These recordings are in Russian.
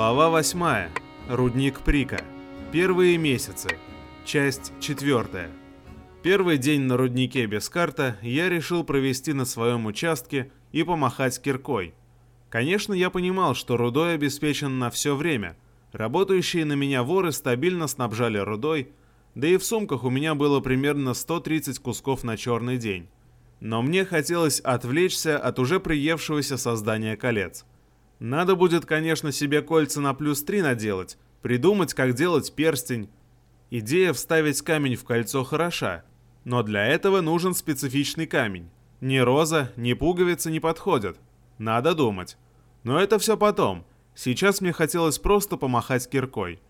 Глава 8. Рудник Прика. Первые месяцы. Часть 4. Первый день на руднике без карта я решил провести на своем участке и помахать киркой. Конечно, я понимал, что рудой обеспечен на все время. Работающие на меня воры стабильно снабжали рудой, да и в сумках у меня было примерно 130 кусков на черный день. Но мне хотелось отвлечься от уже приевшегося создания колец. Надо будет, конечно, себе кольца на плюс 3 наделать, придумать, как делать перстень. Идея вставить камень в кольцо хороша, но для этого нужен специфичный камень. Ни роза, ни пуговицы не подходят. Надо думать. Но это все потом. Сейчас мне хотелось просто помахать киркой.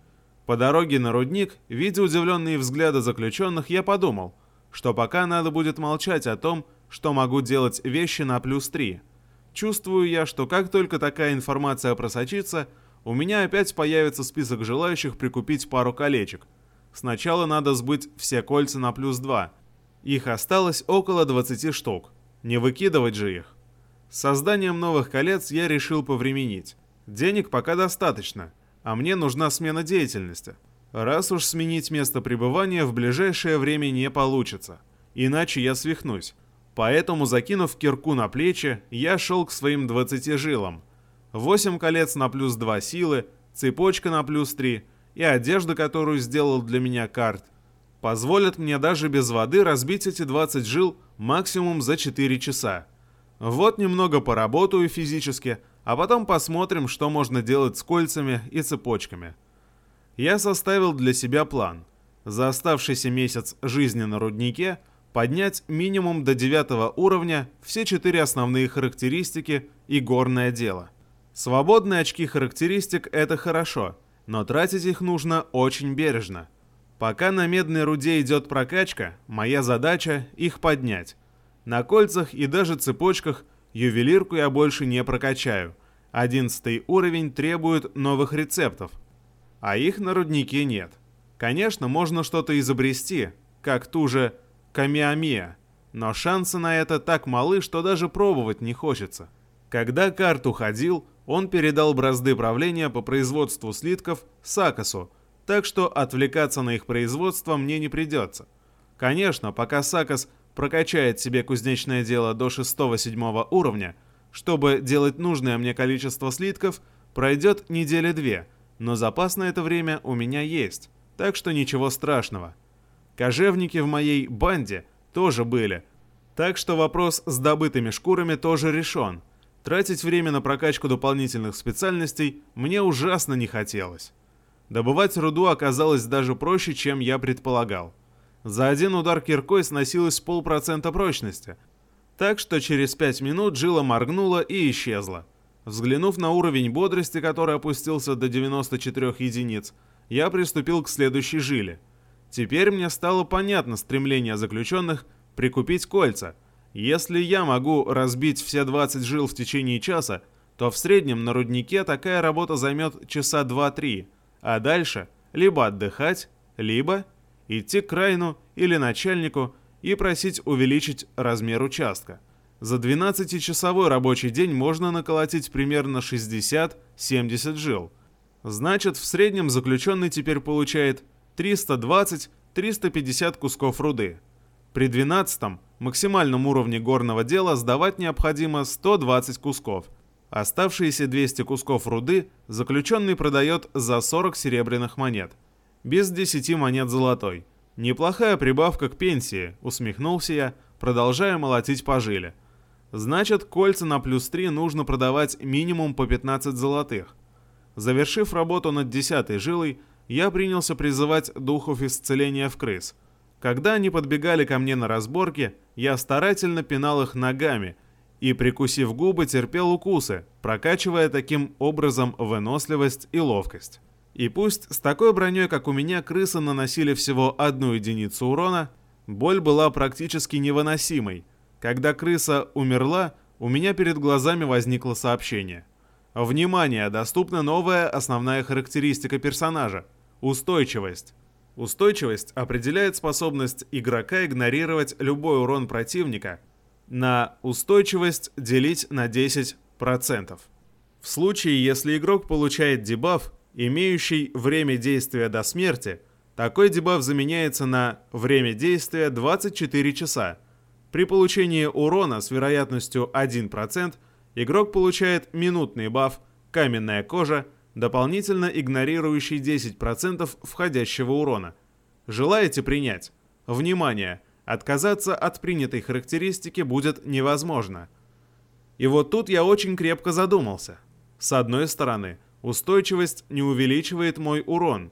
По дороге на рудник, видя удивленные взгляды заключенных, я подумал, что пока надо будет молчать о том, что могу делать вещи на плюс 3. Чувствую я, что как только такая информация просочится, у меня опять появится список желающих прикупить пару колечек. Сначала надо сбыть все кольца на плюс 2. Их осталось около 20 штук. Не выкидывать же их. С созданием новых колец я решил повременить. Денег пока достаточно, а мне нужна смена деятельности. Раз уж сменить место пребывания в ближайшее время не получится. Иначе я свихнусь. Поэтому, закинув кирку на плечи, я шел к своим 20 жилам. 8 колец на плюс 2 силы, цепочка на плюс 3 и одежда, которую сделал для меня карт, позволят мне даже без воды разбить эти 20 жил максимум за 4 часа. Вот немного поработаю физически, а потом посмотрим, что можно делать с кольцами и цепочками. Я составил для себя план. За оставшийся месяц жизни на руднике – поднять минимум до 9 уровня все четыре основные характеристики и горное дело. Свободные очки характеристик – это хорошо, но тратить их нужно очень бережно. Пока на медной руде идет прокачка, моя задача – их поднять. На кольцах и даже цепочках ювелирку я больше не прокачаю. Одиннадцатый уровень требует новых рецептов, а их на руднике нет. Конечно, можно что-то изобрести, как ту же Камиамия, но шансы на это так малы, что даже пробовать не хочется. Когда Карт уходил, он передал бразды правления по производству слитков Сакасу, так что отвлекаться на их производство мне не придется. Конечно, пока Сакас прокачает себе кузнечное дело до 6-7 уровня, чтобы делать нужное мне количество слитков, пройдет недели две, но запас на это время у меня есть, так что ничего страшного. Кожевники в моей банде тоже были. Так что вопрос с добытыми шкурами тоже решен. Тратить время на прокачку дополнительных специальностей мне ужасно не хотелось. Добывать руду оказалось даже проще, чем я предполагал. За один удар киркой сносилось полпроцента прочности, так что через пять минут жила моргнула и исчезла. Взглянув на уровень бодрости, который опустился до 94 единиц, я приступил к следующей жиле – Теперь мне стало понятно стремление заключенных прикупить кольца. Если я могу разбить все 20 жил в течение часа, то в среднем на руднике такая работа займет часа 2-3, а дальше либо отдыхать, либо идти к крайну или начальнику и просить увеличить размер участка. За 12-часовой рабочий день можно наколотить примерно 60-70 жил. Значит, в среднем заключенный теперь получает 320-350 кусков руды. При 12 максимальном уровне горного дела сдавать необходимо 120 кусков. Оставшиеся 200 кусков руды заключенный продает за 40 серебряных монет. Без 10 монет золотой. Неплохая прибавка к пенсии, усмехнулся я, продолжая молотить по жиле. Значит, кольца на плюс 3 нужно продавать минимум по 15 золотых. Завершив работу над 10 жилой, я принялся призывать духов исцеления в крыс. Когда они подбегали ко мне на разборке, я старательно пинал их ногами и, прикусив губы, терпел укусы, прокачивая таким образом выносливость и ловкость. И пусть с такой броней, как у меня, крысы наносили всего одну единицу урона, боль была практически невыносимой. Когда крыса умерла, у меня перед глазами возникло сообщение. Внимание, доступна новая основная характеристика персонажа – Устойчивость. Устойчивость определяет способность игрока игнорировать любой урон противника на устойчивость делить на 10%. В случае, если игрок получает дебаф, имеющий время действия до смерти, такой дебаф заменяется на время действия 24 часа. При получении урона с вероятностью 1% игрок получает минутный баф «Каменная кожа», дополнительно игнорирующий 10% входящего урона. Желаете принять? Внимание! Отказаться от принятой характеристики будет невозможно. И вот тут я очень крепко задумался. С одной стороны, устойчивость не увеличивает мой урон.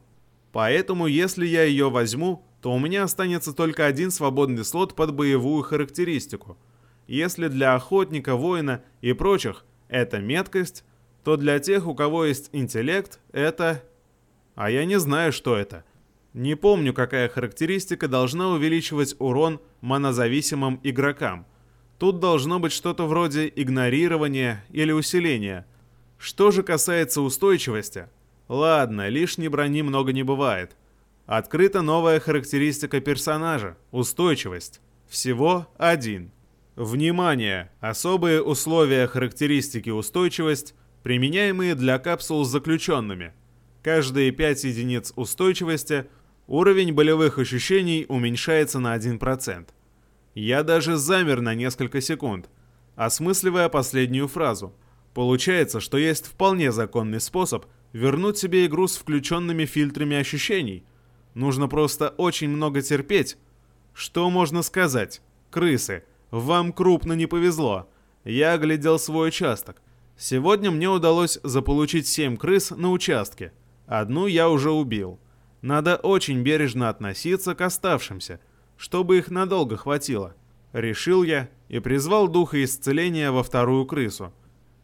Поэтому, если я ее возьму, то у меня останется только один свободный слот под боевую характеристику. Если для охотника, воина и прочих это меткость, то для тех, у кого есть интеллект, это... А я не знаю, что это. Не помню, какая характеристика должна увеличивать урон монозависимым игрокам. Тут должно быть что-то вроде игнорирования или усиления. Что же касается устойчивости, ладно, лишней брони много не бывает. Открыта новая характеристика персонажа – устойчивость. Всего один. Внимание! Особые условия характеристики устойчивость применяемые для капсул с заключенными. Каждые 5 единиц устойчивости уровень болевых ощущений уменьшается на 1%. Я даже замер на несколько секунд, осмысливая последнюю фразу. Получается, что есть вполне законный способ вернуть себе игру с включенными фильтрами ощущений. Нужно просто очень много терпеть. Что можно сказать? Крысы, вам крупно не повезло. Я оглядел свой участок. Сегодня мне удалось заполучить 7 крыс на участке. Одну я уже убил. Надо очень бережно относиться к оставшимся, чтобы их надолго хватило. Решил я и призвал духа исцеления во вторую крысу.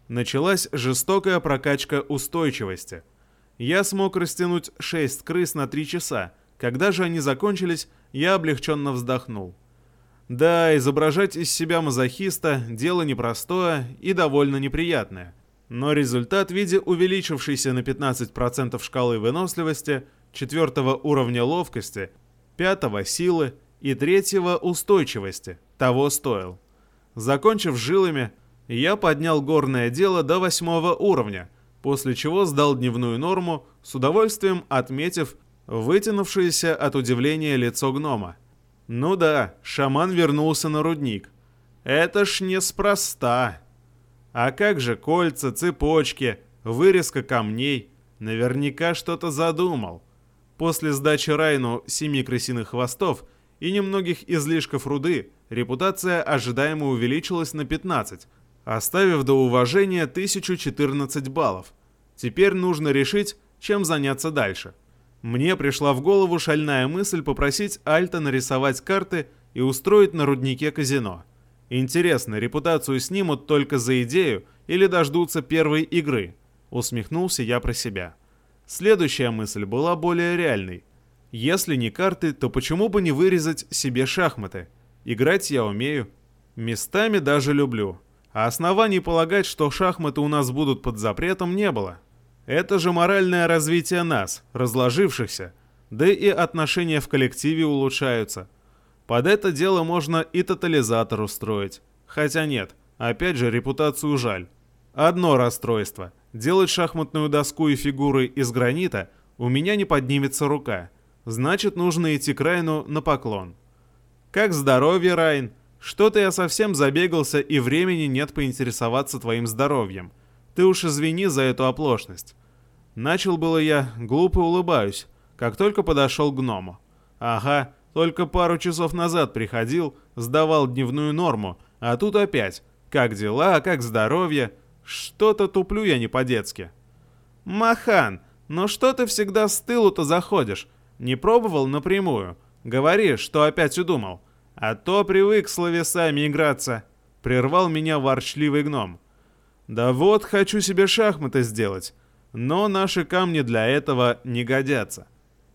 Началась жестокая прокачка устойчивости. Я смог растянуть 6 крыс на 3 часа. Когда же они закончились, я облегченно вздохнул. Да, изображать из себя мазохиста – дело непростое и довольно неприятное. Но результат в виде увеличившейся на 15% шкалы выносливости, четвертого уровня ловкости, пятого силы и третьего устойчивости того стоил. Закончив жилами, я поднял горное дело до восьмого уровня, после чего сдал дневную норму, с удовольствием отметив вытянувшееся от удивления лицо гнома. Ну да, шаман вернулся на рудник. Это ж неспроста. А как же кольца, цепочки, вырезка камней? Наверняка что-то задумал. После сдачи Райну семи крысиных хвостов и немногих излишков руды, репутация ожидаемо увеличилась на 15, оставив до уважения 1014 баллов. Теперь нужно решить, чем заняться дальше. Мне пришла в голову шальная мысль попросить Альта нарисовать карты и устроить на руднике казино. Интересно, репутацию снимут только за идею или дождутся первой игры? Усмехнулся я про себя. Следующая мысль была более реальной. Если не карты, то почему бы не вырезать себе шахматы? Играть я умею. Местами даже люблю. А оснований полагать, что шахматы у нас будут под запретом, не было. Это же моральное развитие нас, разложившихся, да и отношения в коллективе улучшаются. Под это дело можно и тотализатор устроить. Хотя нет, опять же репутацию жаль. Одно расстройство. Делать шахматную доску и фигуры из гранита у меня не поднимется рука. Значит, нужно идти к Райну на поклон. Как здоровье, Райн? Что-то я совсем забегался и времени нет поинтересоваться твоим здоровьем. Ты уж извини за эту оплошность. Начал было я, глупо улыбаюсь, как только подошел к гному. Ага, только пару часов назад приходил, сдавал дневную норму, а тут опять. Как дела, как здоровье? Что-то туплю я не по-детски. Махан, ну что ты всегда с тылу-то заходишь? Не пробовал напрямую? Говори, что опять удумал. А то привык с словесами играться. Прервал меня ворчливый гном. Да вот, хочу себе шахматы сделать. Но наши камни для этого не годятся.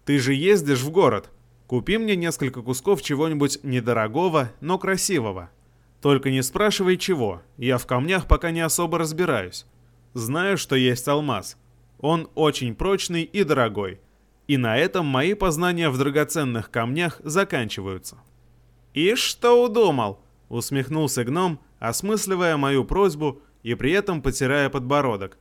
Ты же ездишь в город. Купи мне несколько кусков чего-нибудь недорогого, но красивого. Только не спрашивай чего, я в камнях пока не особо разбираюсь. Знаю, что есть алмаз. Он очень прочный и дорогой. И на этом мои познания в драгоценных камнях заканчиваются. «И что удумал?» — усмехнулся гном, осмысливая мою просьбу и при этом потирая подбородок.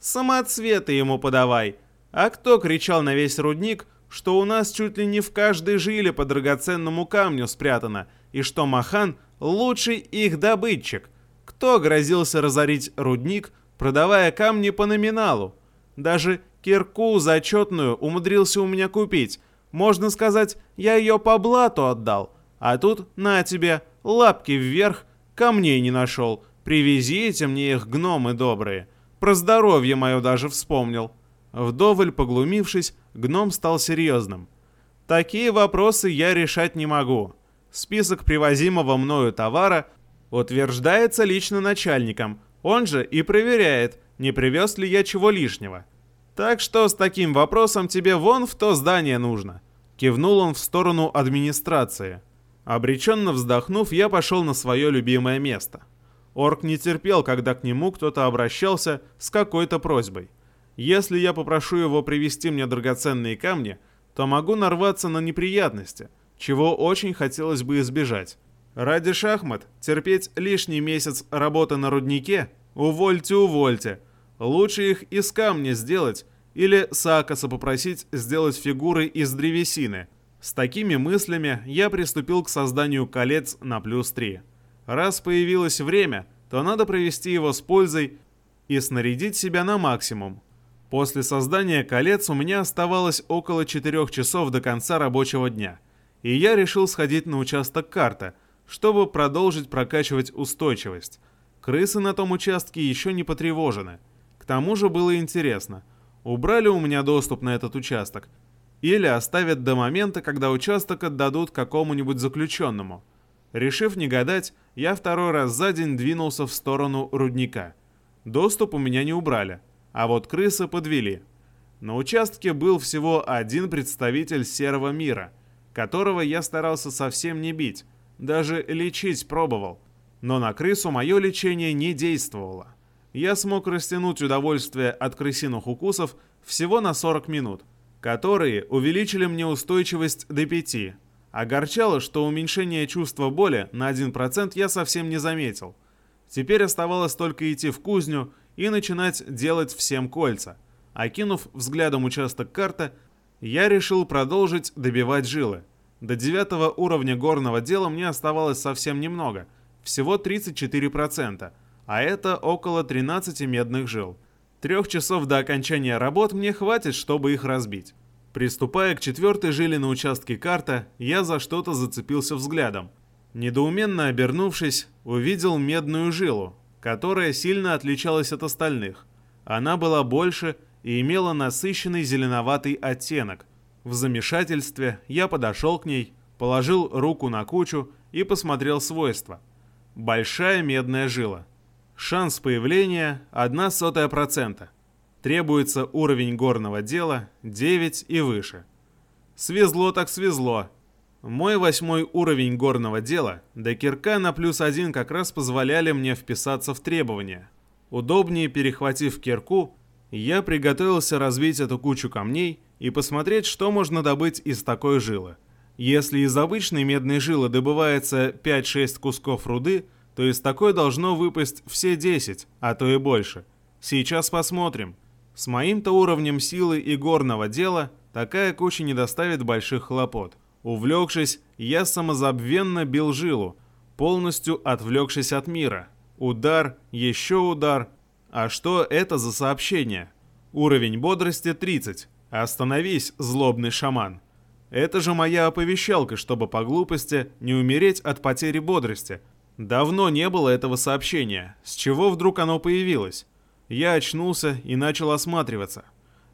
Самоцветы ему подавай. А кто кричал на весь рудник, что у нас чуть ли не в каждой жиле по драгоценному камню спрятано, и что Махан — лучший их добытчик? Кто грозился разорить рудник, продавая камни по номиналу? Даже кирку зачетную умудрился у меня купить. Можно сказать, я ее по блату отдал. А тут, на тебе, лапки вверх, камней не нашел. Привезите мне их, гномы добрые. Про здоровье мое даже вспомнил. Вдоволь поглумившись, гном стал серьезным. Такие вопросы я решать не могу. Список привозимого мною товара утверждается лично начальником. Он же и проверяет, не привез ли я чего лишнего. Так что с таким вопросом тебе вон в то здание нужно. Кивнул он в сторону администрации. Обреченно вздохнув, я пошел на свое любимое место. Орк не терпел, когда к нему кто-то обращался с какой-то просьбой. Если я попрошу его привезти мне драгоценные камни, то могу нарваться на неприятности, чего очень хотелось бы избежать. Ради шахмат терпеть лишний месяц работы на руднике? Увольте, увольте. Лучше их из камня сделать или Сакаса попросить сделать фигуры из древесины. С такими мыслями я приступил к созданию колец на плюс 3. Раз появилось время, то надо провести его с пользой и снарядить себя на максимум. После создания колец у меня оставалось около 4 часов до конца рабочего дня, и я решил сходить на участок карта, чтобы продолжить прокачивать устойчивость. Крысы на том участке еще не потревожены. К тому же было интересно, убрали у меня доступ на этот участок, или оставят до момента, когда участок отдадут какому-нибудь заключенному. Решив не гадать, я второй раз за день двинулся в сторону рудника. Доступ у меня не убрали – а вот крысы подвели. На участке был всего один представитель серого мира, которого я старался совсем не бить, даже лечить пробовал. Но на крысу мое лечение не действовало. Я смог растянуть удовольствие от крысиных укусов всего на 40 минут, которые увеличили мне устойчивость до 5. Огорчало, что уменьшение чувства боли на 1% я совсем не заметил. Теперь оставалось только идти в кузню и начинать делать всем кольца. Окинув взглядом участок карты, я решил продолжить добивать жилы. До девятого уровня горного дела мне оставалось совсем немного, всего 34%, а это около 13 медных жил. Трех часов до окончания работ мне хватит, чтобы их разбить. Приступая к четвертой жиле на участке карта, я за что-то зацепился взглядом. Недоуменно обернувшись, увидел медную жилу, которая сильно отличалась от остальных. Она была больше и имела насыщенный зеленоватый оттенок. В замешательстве я подошел к ней, положил руку на кучу и посмотрел свойства. Большая медная жила. Шанс появления 1 сотая процента. Требуется уровень горного дела 9 и выше. Свезло так свезло, мой восьмой уровень горного дела, да кирка на плюс один как раз позволяли мне вписаться в требования. Удобнее перехватив кирку, я приготовился развить эту кучу камней и посмотреть, что можно добыть из такой жилы. Если из обычной медной жилы добывается 5-6 кусков руды, то из такой должно выпасть все 10, а то и больше. Сейчас посмотрим. С моим-то уровнем силы и горного дела такая куча не доставит больших хлопот. Увлекшись, я самозабвенно бил жилу, полностью отвлекшись от мира. Удар, еще удар. А что это за сообщение? Уровень бодрости 30. Остановись, злобный шаман. Это же моя оповещалка, чтобы по глупости не умереть от потери бодрости. Давно не было этого сообщения. С чего вдруг оно появилось? Я очнулся и начал осматриваться.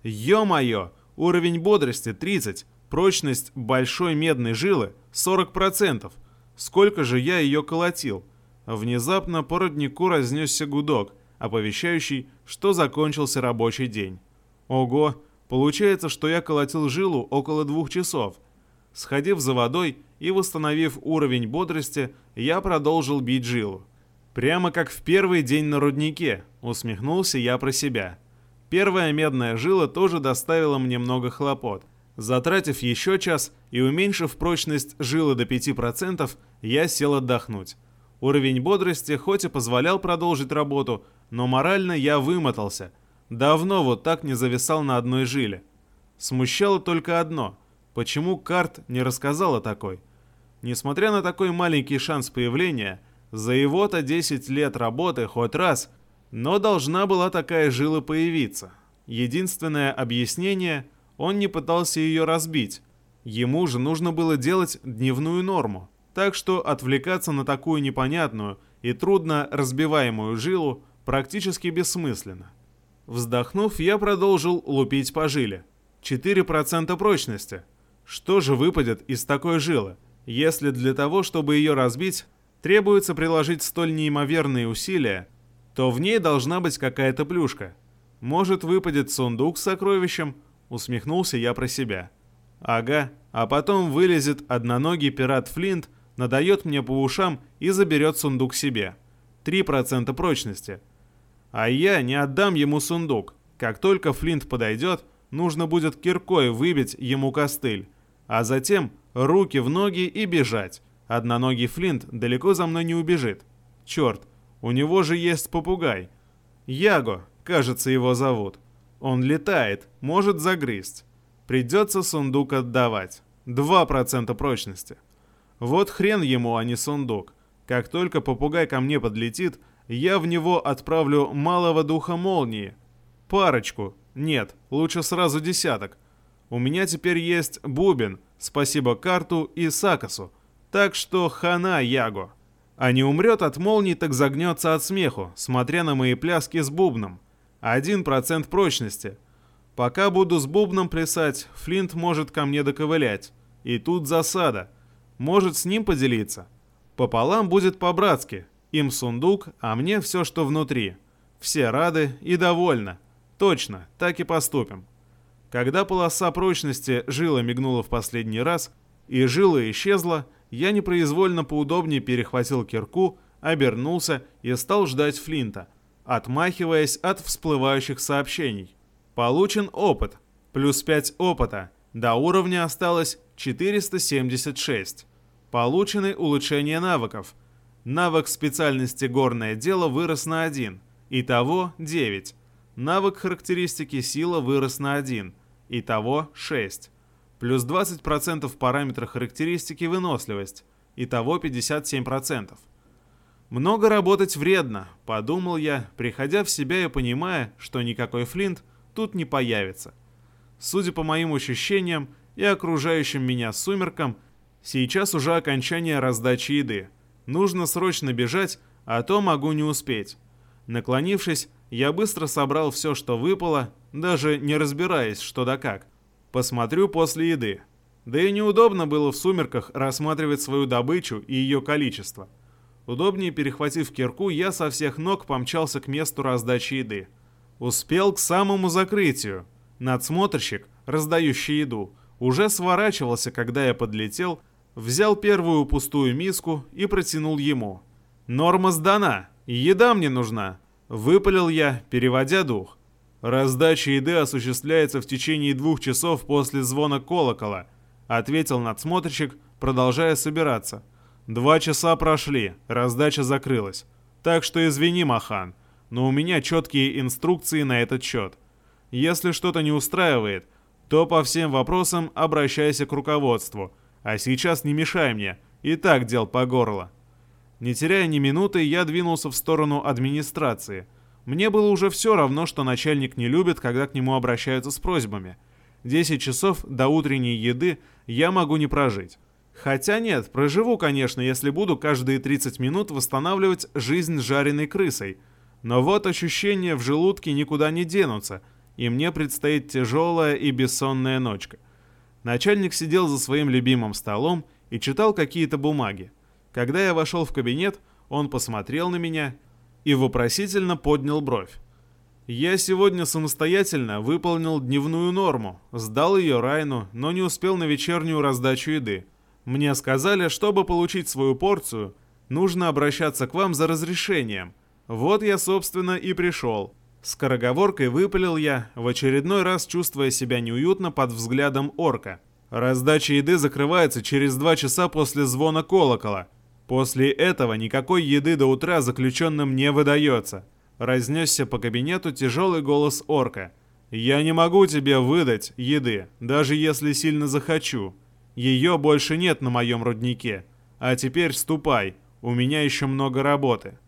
Ё-моё, уровень бодрости 30. Прочность большой медной жилы 40%. Сколько же я ее колотил? Внезапно по роднику разнесся гудок, оповещающий, что закончился рабочий день. Ого, получается, что я колотил жилу около двух часов. Сходив за водой и восстановив уровень бодрости, я продолжил бить жилу. Прямо как в первый день на руднике, усмехнулся я про себя. Первая медная жила тоже доставила мне много хлопот – Затратив еще час и уменьшив прочность жилы до 5%, я сел отдохнуть. Уровень бодрости хоть и позволял продолжить работу, но морально я вымотался. Давно вот так не зависал на одной жиле. Смущало только одно. Почему Карт не рассказал о такой? Несмотря на такой маленький шанс появления, за его-то 10 лет работы хоть раз, но должна была такая жила появиться. Единственное объяснение – он не пытался ее разбить. Ему же нужно было делать дневную норму. Так что отвлекаться на такую непонятную и трудно разбиваемую жилу практически бессмысленно. Вздохнув, я продолжил лупить по жиле. 4% прочности. Что же выпадет из такой жилы, если для того, чтобы ее разбить, требуется приложить столь неимоверные усилия, то в ней должна быть какая-то плюшка. Может, выпадет сундук с сокровищем, усмехнулся я про себя. Ага, а потом вылезет одноногий пират Флинт, надает мне по ушам и заберет сундук себе. 3% прочности. А я не отдам ему сундук. Как только Флинт подойдет, нужно будет киркой выбить ему костыль. А затем руки в ноги и бежать. Одноногий Флинт далеко за мной не убежит. Черт, у него же есть попугай. Яго, кажется, его зовут. Он летает, может загрызть. Придется сундук отдавать. 2% прочности. Вот хрен ему, а не сундук. Как только попугай ко мне подлетит, я в него отправлю малого духа молнии. Парочку. Нет, лучше сразу десяток. У меня теперь есть бубен, спасибо карту и Сакасу. Так что хана Яго. А не умрет от молнии, так загнется от смеху, смотря на мои пляски с бубном. Один процент прочности. Пока буду с бубном плясать, Флинт может ко мне доковылять. И тут засада. Может с ним поделиться. Пополам будет по-братски. Им сундук, а мне все, что внутри. Все рады и довольны. Точно, так и поступим. Когда полоса прочности жила мигнула в последний раз, и жила исчезла, я непроизвольно поудобнее перехватил кирку, обернулся и стал ждать Флинта, отмахиваясь от всплывающих сообщений. Получен опыт. Плюс 5 опыта. До уровня осталось 476. Получены улучшения навыков. Навык специальности «Горное дело» вырос на 1. Итого 9. Навык характеристики «Сила» вырос на 1. Итого 6. Плюс 20% параметра характеристики «Выносливость». Итого 57%. Много работать вредно, подумал я, приходя в себя и понимая, что никакой Флинт тут не появится. Судя по моим ощущениям и окружающим меня сумеркам, Сейчас уже окончание раздачи еды. Нужно срочно бежать, а то могу не успеть. Наклонившись, я быстро собрал все, что выпало, даже не разбираясь, что да как. Посмотрю после еды. Да и неудобно было в сумерках рассматривать свою добычу и ее количество. Удобнее перехватив кирку, я со всех ног помчался к месту раздачи еды. Успел к самому закрытию. Надсмотрщик, раздающий еду, уже сворачивался, когда я подлетел, взял первую пустую миску и протянул ему. «Норма сдана, еда мне нужна», — выпалил я, переводя дух. «Раздача еды осуществляется в течение двух часов после звона колокола», — ответил надсмотрщик, продолжая собираться. «Два часа прошли, раздача закрылась. Так что извини, Махан, но у меня четкие инструкции на этот счет. Если что-то не устраивает, то по всем вопросам обращайся к руководству — а сейчас не мешай мне, и так дел по горло. Не теряя ни минуты, я двинулся в сторону администрации. Мне было уже все равно, что начальник не любит, когда к нему обращаются с просьбами. 10 часов до утренней еды я могу не прожить. Хотя нет, проживу, конечно, если буду каждые 30 минут восстанавливать жизнь жареной крысой. Но вот ощущения в желудке никуда не денутся, и мне предстоит тяжелая и бессонная ночка. Начальник сидел за своим любимым столом и читал какие-то бумаги. Когда я вошел в кабинет, он посмотрел на меня и вопросительно поднял бровь. Я сегодня самостоятельно выполнил дневную норму, сдал ее Райну, но не успел на вечернюю раздачу еды. Мне сказали, чтобы получить свою порцию, нужно обращаться к вам за разрешением. Вот я, собственно, и пришел. Скороговоркой выпалил я, в очередной раз чувствуя себя неуютно под взглядом орка. Раздача еды закрывается через два часа после звона колокола. После этого никакой еды до утра заключенным не выдается. разнесся по кабинету тяжелый голос орка. «Я не могу тебе выдать еды, даже если сильно захочу. Ее больше нет на моем руднике. А теперь ступай, у меня еще много работы».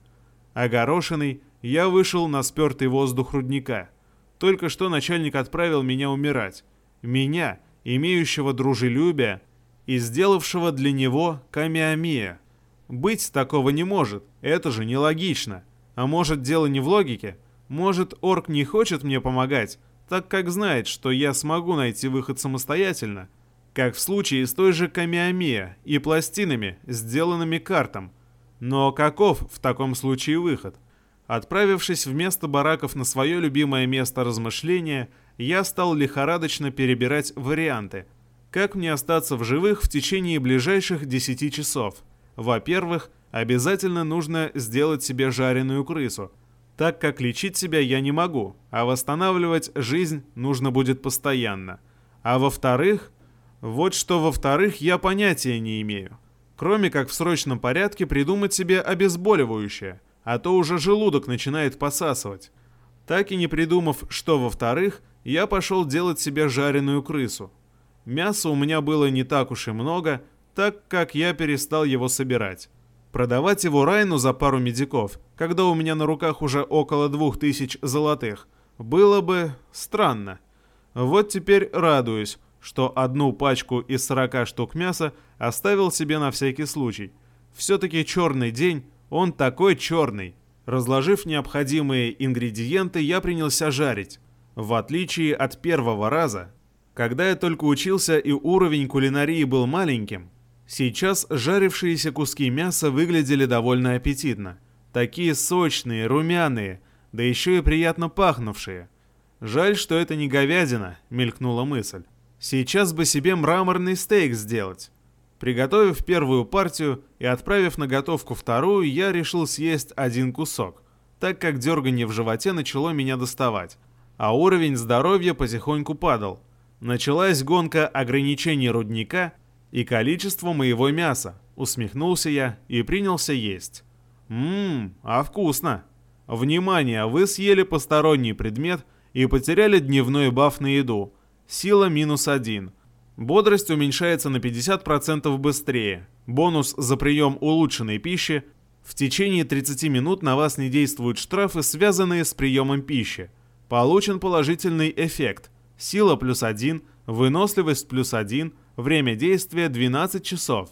Огорошенный, я вышел на спертый воздух рудника. Только что начальник отправил меня умирать. Меня, имеющего дружелюбие и сделавшего для него камиамия. Быть такого не может, это же нелогично. А может дело не в логике? Может орк не хочет мне помогать, так как знает, что я смогу найти выход самостоятельно? Как в случае с той же камиамия и пластинами, сделанными картом. Но каков в таком случае выход? Отправившись вместо бараков на свое любимое место размышления, я стал лихорадочно перебирать варианты. Как мне остаться в живых в течение ближайших 10 часов? Во-первых, обязательно нужно сделать себе жареную крысу, так как лечить себя я не могу, а восстанавливать жизнь нужно будет постоянно. А во-вторых, вот что во-вторых я понятия не имею. Кроме как в срочном порядке придумать себе обезболивающее, а то уже желудок начинает посасывать. Так и не придумав, что во-вторых, я пошел делать себе жареную крысу. Мяса у меня было не так уж и много, так как я перестал его собирать. Продавать его Райну за пару медиков, когда у меня на руках уже около двух тысяч золотых, было бы странно. Вот теперь радуюсь, что одну пачку из 40 штук мяса оставил себе на всякий случай. Все-таки черный день, он такой черный. Разложив необходимые ингредиенты, я принялся жарить. В отличие от первого раза, когда я только учился и уровень кулинарии был маленьким, сейчас жарившиеся куски мяса выглядели довольно аппетитно. Такие сочные, румяные, да еще и приятно пахнувшие. Жаль, что это не говядина, мелькнула мысль. Сейчас бы себе мраморный стейк сделать. Приготовив первую партию и отправив на готовку вторую, я решил съесть один кусок, так как дергание в животе начало меня доставать а уровень здоровья потихоньку падал. Началась гонка ограничений рудника и количества моего мяса. Усмехнулся я и принялся есть. Ммм, а вкусно. Внимание, вы съели посторонний предмет и потеряли дневной баф на еду. Сила минус один. Бодрость уменьшается на 50% быстрее. Бонус за прием улучшенной пищи. В течение 30 минут на вас не действуют штрафы, связанные с приемом пищи. Получен положительный эффект. Сила плюс 1, выносливость плюс 1, время действия 12 часов.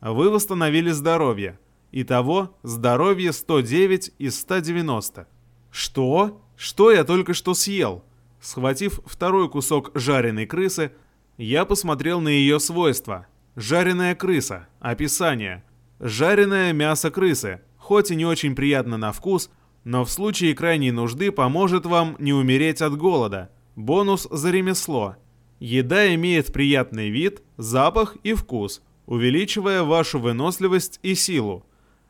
Вы восстановили здоровье. Итого здоровье 109 из 190. Что? Что я только что съел? Схватив второй кусок жареной крысы, я посмотрел на ее свойства. Жареная крыса. Описание. Жареное мясо крысы. Хоть и не очень приятно на вкус, но в случае крайней нужды поможет вам не умереть от голода. Бонус за ремесло. Еда имеет приятный вид, запах и вкус, увеличивая вашу выносливость и силу.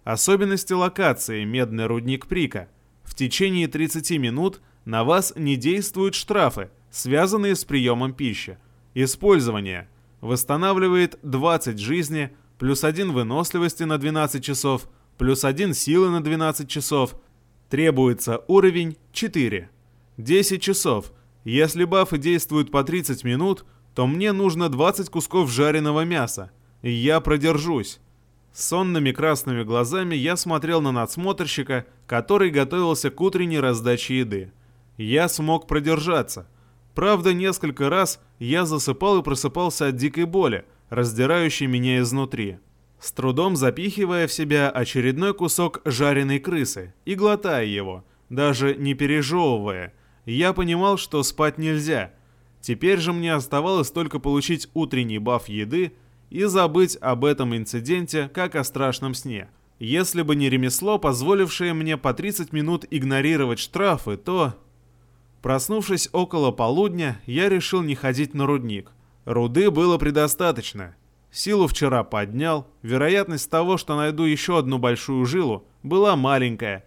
Особенности локации «Медный рудник Прика». В течение 30 минут на вас не действуют штрафы, связанные с приемом пищи. Использование. Восстанавливает 20 жизни, плюс 1 выносливости на 12 часов, плюс 1 силы на 12 часов, Требуется уровень 4. 10 часов. Если бафы действуют по 30 минут, то мне нужно 20 кусков жареного мяса. И я продержусь. сонными красными глазами я смотрел на надсмотрщика, который готовился к утренней раздаче еды. Я смог продержаться. Правда, несколько раз я засыпал и просыпался от дикой боли, раздирающей меня изнутри с трудом запихивая в себя очередной кусок жареной крысы и глотая его, даже не пережевывая. Я понимал, что спать нельзя. Теперь же мне оставалось только получить утренний баф еды и забыть об этом инциденте, как о страшном сне. Если бы не ремесло, позволившее мне по 30 минут игнорировать штрафы, то... Проснувшись около полудня, я решил не ходить на рудник. Руды было предостаточно, Силу вчера поднял, вероятность того, что найду еще одну большую жилу, была маленькая.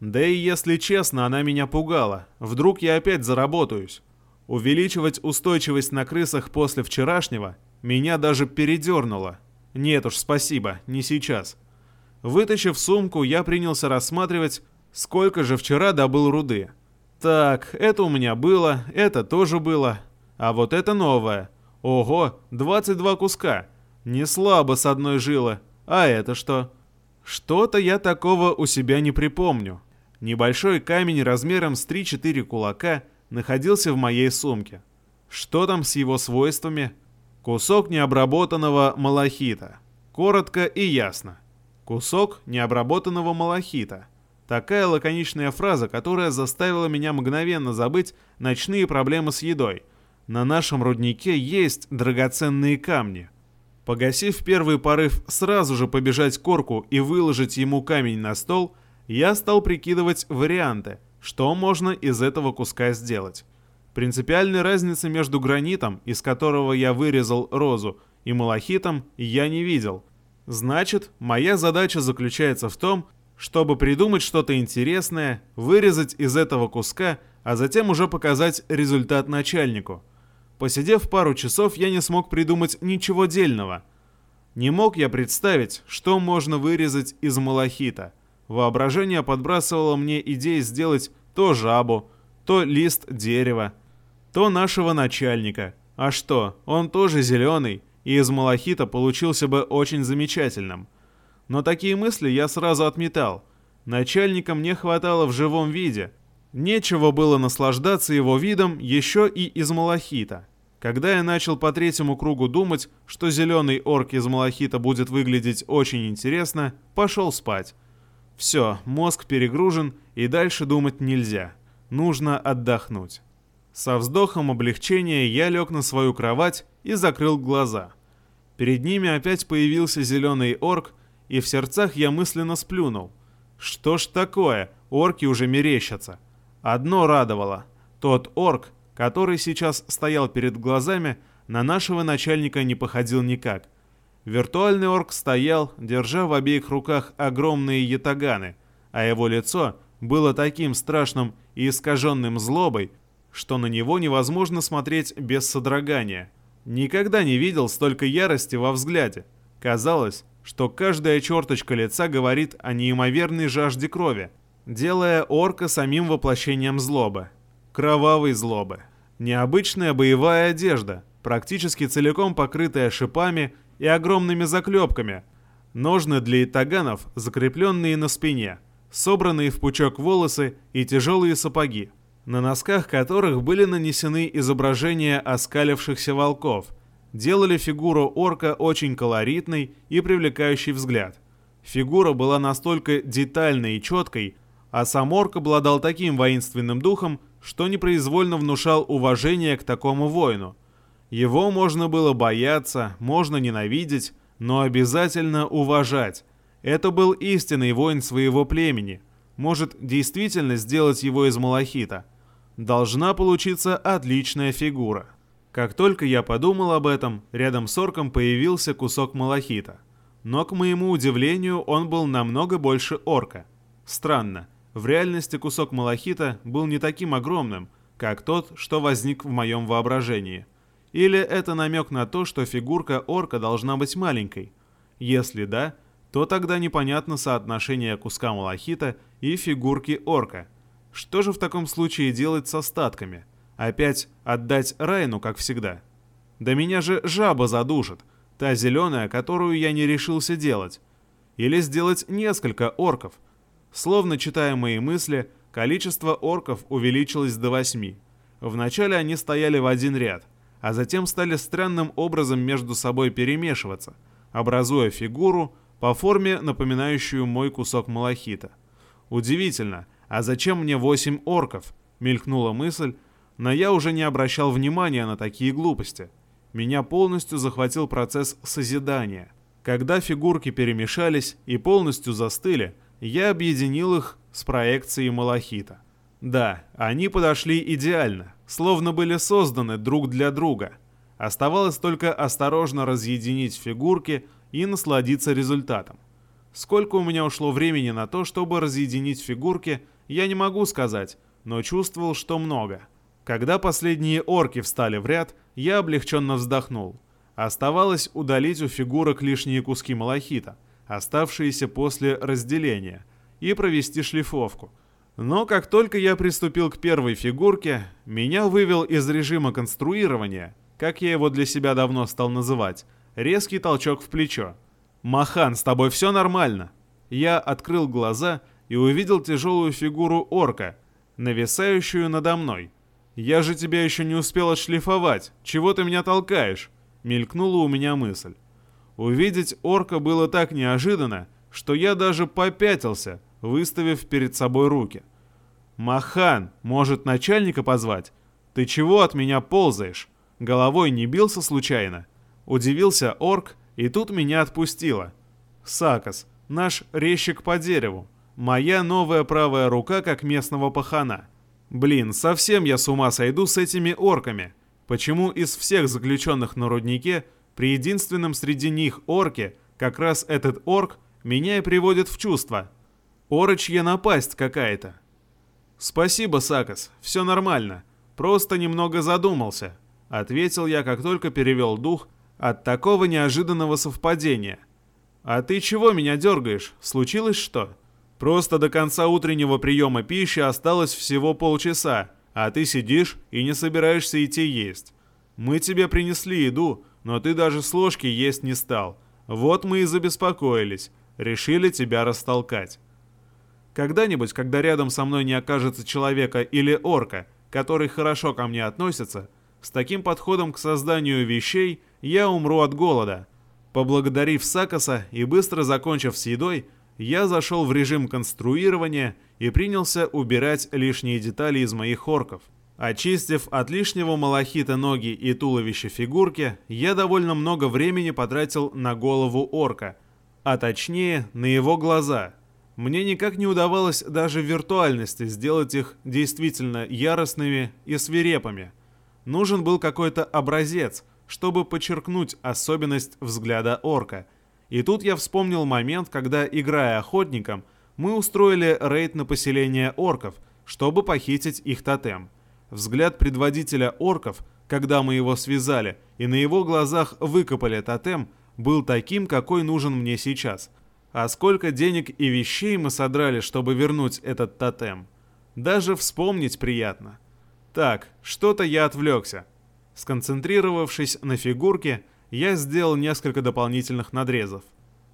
Да и если честно, она меня пугала. Вдруг я опять заработаюсь. Увеличивать устойчивость на крысах после вчерашнего меня даже передернуло. Нет уж, спасибо, не сейчас. Вытащив сумку, я принялся рассматривать, Сколько же вчера добыл руды? Так, это у меня было, это тоже было. А вот это новое. Ого, 22 куска. Не слабо с одной жилы. А это что? Что-то я такого у себя не припомню. Небольшой камень размером с 3-4 кулака находился в моей сумке. Что там с его свойствами? Кусок необработанного малахита. Коротко и ясно. Кусок необработанного малахита. Такая лаконичная фраза, которая заставила меня мгновенно забыть ночные проблемы с едой. На нашем руднике есть драгоценные камни. Погасив первый порыв сразу же побежать к орку и выложить ему камень на стол, я стал прикидывать варианты, что можно из этого куска сделать. Принципиальной разницы между гранитом, из которого я вырезал розу, и малахитом я не видел. Значит, моя задача заключается в том, чтобы придумать что-то интересное, вырезать из этого куска, а затем уже показать результат начальнику. Посидев пару часов, я не смог придумать ничего дельного. Не мог я представить, что можно вырезать из малахита. Воображение подбрасывало мне идеи сделать то жабу, то лист дерева, то нашего начальника. А что, он тоже зеленый, и из малахита получился бы очень замечательным. Но такие мысли я сразу отметал. Начальника мне хватало в живом виде. Нечего было наслаждаться его видом еще и из малахита. Когда я начал по третьему кругу думать, что зеленый орк из малахита будет выглядеть очень интересно, пошел спать. Все, мозг перегружен, и дальше думать нельзя. Нужно отдохнуть. Со вздохом облегчения я лег на свою кровать и закрыл глаза. Перед ними опять появился зеленый орк, и в сердцах я мысленно сплюнул. Что ж такое, орки уже мерещатся. Одно радовало. Тот орк, который сейчас стоял перед глазами, на нашего начальника не походил никак. Виртуальный орк стоял, держа в обеих руках огромные ятаганы, а его лицо было таким страшным и искаженным злобой, что на него невозможно смотреть без содрогания. Никогда не видел столько ярости во взгляде. Казалось, что каждая черточка лица говорит о неимоверной жажде крови, делая орка самим воплощением злобы. Кровавой злобы. Необычная боевая одежда, практически целиком покрытая шипами и огромными заклепками. Ножны для итаганов, закрепленные на спине, собранные в пучок волосы и тяжелые сапоги на носках которых были нанесены изображения оскалившихся волков, делали фигуру орка очень колоритной и привлекающей взгляд. Фигура была настолько детальной и четкой, а сам орк обладал таким воинственным духом, что непроизвольно внушал уважение к такому воину. Его можно было бояться, можно ненавидеть, но обязательно уважать. Это был истинный воин своего племени. Может действительно сделать его из малахита – должна получиться отличная фигура. Как только я подумал об этом, рядом с орком появился кусок малахита. Но, к моему удивлению, он был намного больше орка. Странно, в реальности кусок малахита был не таким огромным, как тот, что возник в моем воображении. Или это намек на то, что фигурка орка должна быть маленькой? Если да, то тогда непонятно соотношение куска малахита и фигурки орка – что же в таком случае делать с остатками? Опять отдать Райну, как всегда? Да меня же жаба задушит, та зеленая, которую я не решился делать. Или сделать несколько орков. Словно читая мои мысли, количество орков увеличилось до восьми. Вначале они стояли в один ряд, а затем стали странным образом между собой перемешиваться, образуя фигуру по форме, напоминающую мой кусок малахита. Удивительно, «А зачем мне восемь орков?» — мелькнула мысль, но я уже не обращал внимания на такие глупости. Меня полностью захватил процесс созидания. Когда фигурки перемешались и полностью застыли, я объединил их с проекцией малахита. Да, они подошли идеально, словно были созданы друг для друга. Оставалось только осторожно разъединить фигурки и насладиться результатом. Сколько у меня ушло времени на то, чтобы разъединить фигурки – я не могу сказать, но чувствовал, что много. Когда последние орки встали в ряд, я облегченно вздохнул. Оставалось удалить у фигурок лишние куски малахита, оставшиеся после разделения, и провести шлифовку. Но как только я приступил к первой фигурке, меня вывел из режима конструирования, как я его для себя давно стал называть, резкий толчок в плечо. «Махан, с тобой все нормально!» Я открыл глаза и увидел тяжелую фигуру орка, нависающую надо мной. «Я же тебя еще не успел отшлифовать. Чего ты меня толкаешь?» Мелькнула у меня мысль. Увидеть орка было так неожиданно, что я даже попятился, выставив перед собой руки. «Махан, может, начальника позвать? Ты чего от меня ползаешь? Головой не бился случайно?» Удивился орк, и тут меня отпустило. «Сакос, наш резчик по дереву. Моя новая правая рука, как местного пахана. Блин, совсем я с ума сойду с этими орками. Почему из всех заключенных на руднике, при единственном среди них орке, как раз этот орк меня и приводит в чувство?» Орочья напасть какая-то. Спасибо, Сакас, все нормально. Просто немного задумался. Ответил я, как только перевел дух от такого неожиданного совпадения. А ты чего меня дергаешь? Случилось что? Просто до конца утреннего приема пищи осталось всего полчаса, а ты сидишь и не собираешься идти есть. Мы тебе принесли еду, но ты даже с ложки есть не стал. Вот мы и забеспокоились. Решили тебя растолкать. Когда-нибудь, когда рядом со мной не окажется человека или орка, который хорошо ко мне относится, с таким подходом к созданию вещей я умру от голода. Поблагодарив Сакаса и быстро закончив с едой, я зашел в режим конструирования и принялся убирать лишние детали из моих орков. Очистив от лишнего малахита ноги и туловище фигурки, я довольно много времени потратил на голову орка, а точнее на его глаза – мне никак не удавалось даже в виртуальности сделать их действительно яростными и свирепыми. Нужен был какой-то образец, чтобы подчеркнуть особенность взгляда орка. И тут я вспомнил момент, когда, играя охотником, мы устроили рейд на поселение орков, чтобы похитить их тотем. Взгляд предводителя орков, когда мы его связали и на его глазах выкопали тотем, был таким, какой нужен мне сейчас – а сколько денег и вещей мы содрали, чтобы вернуть этот тотем. Даже вспомнить приятно. Так, что-то я отвлекся. Сконцентрировавшись на фигурке, я сделал несколько дополнительных надрезов.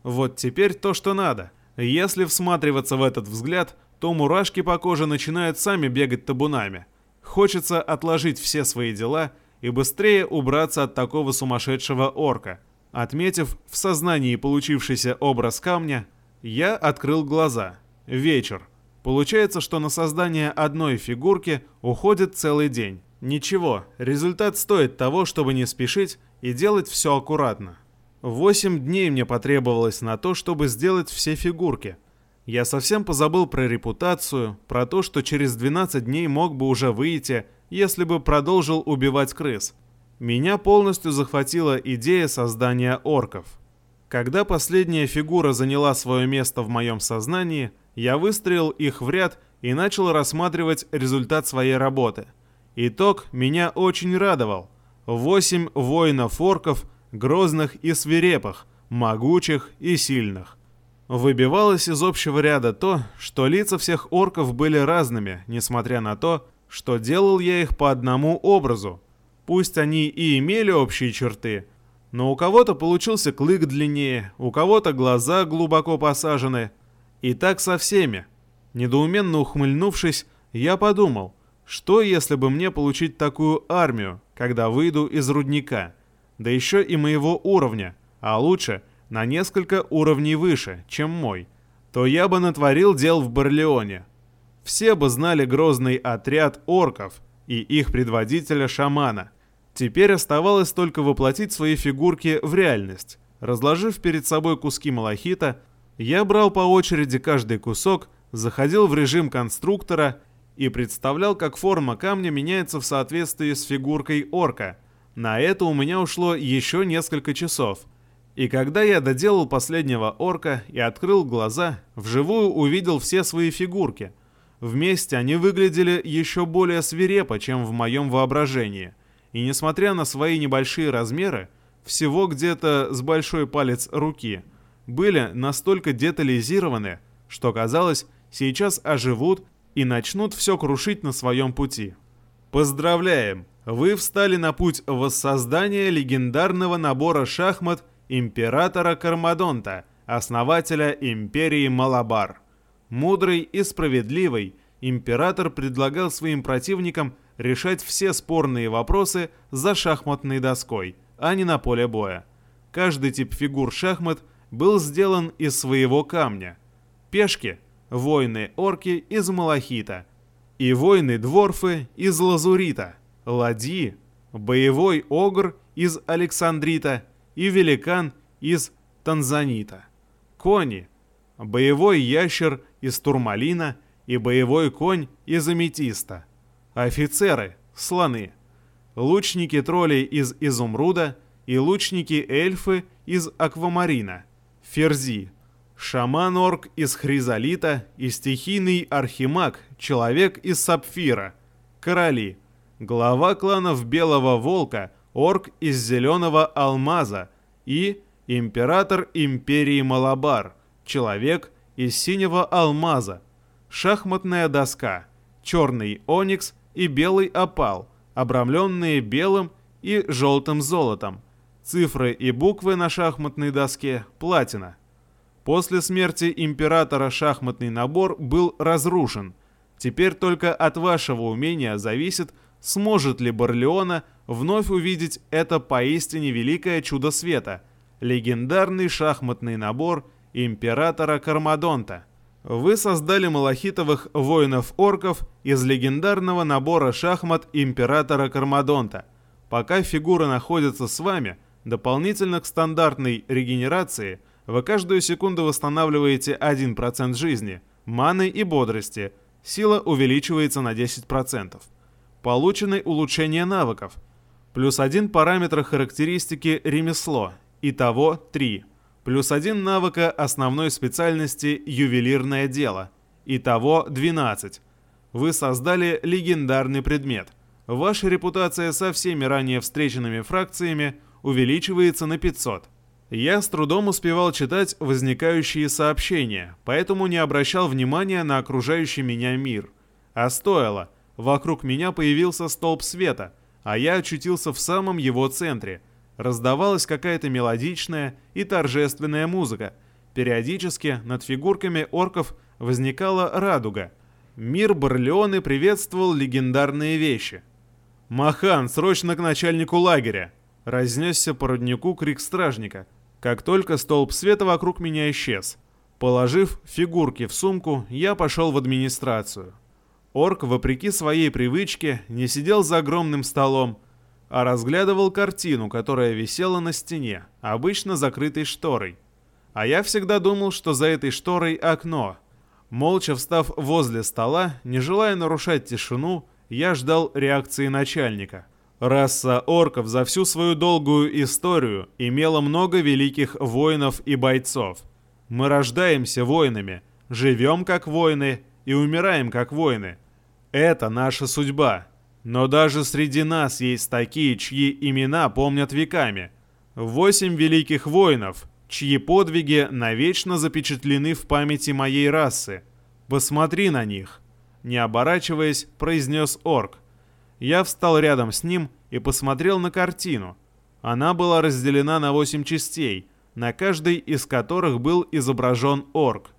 Вот теперь то, что надо. Если всматриваться в этот взгляд, то мурашки по коже начинают сами бегать табунами. Хочется отложить все свои дела и быстрее убраться от такого сумасшедшего орка – Отметив в сознании получившийся образ камня, я открыл глаза. Вечер. Получается, что на создание одной фигурки уходит целый день. Ничего, результат стоит того, чтобы не спешить и делать все аккуратно. Восемь дней мне потребовалось на то, чтобы сделать все фигурки. Я совсем позабыл про репутацию, про то, что через 12 дней мог бы уже выйти, если бы продолжил убивать крыс меня полностью захватила идея создания орков. Когда последняя фигура заняла свое место в моем сознании, я выстроил их в ряд и начал рассматривать результат своей работы. Итог меня очень радовал. Восемь воинов-орков, грозных и свирепых, могучих и сильных. Выбивалось из общего ряда то, что лица всех орков были разными, несмотря на то, что делал я их по одному образу, Пусть они и имели общие черты, но у кого-то получился клык длиннее, у кого-то глаза глубоко посажены. И так со всеми. Недоуменно ухмыльнувшись, я подумал, что если бы мне получить такую армию, когда выйду из рудника, да еще и моего уровня, а лучше на несколько уровней выше, чем мой, то я бы натворил дел в Барлеоне. Все бы знали грозный отряд орков – и их предводителя-шамана. Теперь оставалось только воплотить свои фигурки в реальность. Разложив перед собой куски малахита, я брал по очереди каждый кусок, заходил в режим конструктора и представлял, как форма камня меняется в соответствии с фигуркой орка. На это у меня ушло еще несколько часов. И когда я доделал последнего орка и открыл глаза, вживую увидел все свои фигурки – Вместе они выглядели еще более свирепо, чем в моем воображении. И несмотря на свои небольшие размеры, всего где-то с большой палец руки, были настолько детализированы, что казалось, сейчас оживут и начнут все крушить на своем пути. Поздравляем! Вы встали на путь воссоздания легендарного набора шахмат императора Кармадонта, основателя империи Малабар. Мудрый и справедливый, император предлагал своим противникам решать все спорные вопросы за шахматной доской, а не на поле боя. Каждый тип фигур шахмат был сделан из своего камня. Пешки – воины-орки из малахита, и воины-дворфы из лазурита, ладьи – боевой огр из александрита и великан из танзанита. Кони – боевой ящер из турмалина и боевой конь из аметиста. Офицеры – слоны. Лучники-тролли из изумруда и лучники-эльфы из аквамарина. Ферзи – Шаман-орк из хризолита и стихийный архимаг, человек из сапфира. Короли. Глава кланов Белого Волка, орк из зеленого алмаза и император империи Малабар, человек из синего алмаза. Шахматная доска, черный оникс и белый опал, обрамленные белым и желтым золотом. Цифры и буквы на шахматной доске – платина. После смерти императора шахматный набор был разрушен. Теперь только от вашего умения зависит, сможет ли Барлеона вновь увидеть это поистине великое чудо света – легендарный шахматный набор императора Кармадонта. Вы создали малахитовых воинов-орков из легендарного набора шахмат императора Кармадонта. Пока фигура находится с вами, дополнительно к стандартной регенерации – вы каждую секунду восстанавливаете 1% жизни, маны и бодрости. Сила увеличивается на 10%. Получены улучшения навыков. Плюс один параметр характеристики ремесло. Итого 3. Плюс один навыка основной специальности ювелирное дело. Итого 12. Вы создали легендарный предмет. Ваша репутация со всеми ранее встреченными фракциями увеличивается на 500. Я с трудом успевал читать возникающие сообщения, поэтому не обращал внимания на окружающий меня мир. А стоило. Вокруг меня появился столб света, а я очутился в самом его центре. Раздавалась какая-то мелодичная и торжественная музыка. Периодически над фигурками орков возникала радуга. Мир Барлеоны приветствовал легендарные вещи. «Махан, срочно к начальнику лагеря!» Разнесся по роднику крик стражника – как только столб света вокруг меня исчез. Положив фигурки в сумку, я пошел в администрацию. Орк, вопреки своей привычке, не сидел за огромным столом, а разглядывал картину, которая висела на стене, обычно закрытой шторой. А я всегда думал, что за этой шторой окно. Молча встав возле стола, не желая нарушать тишину, я ждал реакции начальника. Раса орков за всю свою долгую историю имела много великих воинов и бойцов. Мы рождаемся воинами, живем как воины и умираем как воины. Это наша судьба. Но даже среди нас есть такие, чьи имена помнят веками. Восемь великих воинов, чьи подвиги навечно запечатлены в памяти моей расы. Посмотри на них. Не оборачиваясь, произнес орк. Я встал рядом с ним и посмотрел на картину. Она была разделена на восемь частей, на каждой из которых был изображен орк.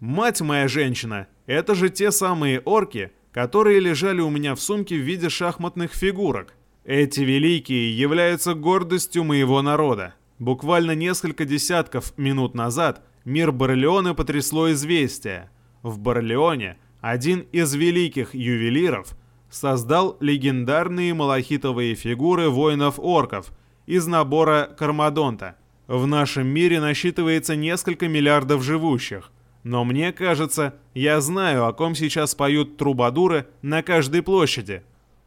«Мать моя женщина, это же те самые орки, которые лежали у меня в сумке в виде шахматных фигурок. Эти великие являются гордостью моего народа. Буквально несколько десятков минут назад мир Барлеона потрясло известие. В Барлеоне один из великих ювелиров – создал легендарные малахитовые фигуры воинов-орков из набора Кармадонта. В нашем мире насчитывается несколько миллиардов живущих, но мне кажется, я знаю, о ком сейчас поют трубадуры на каждой площади.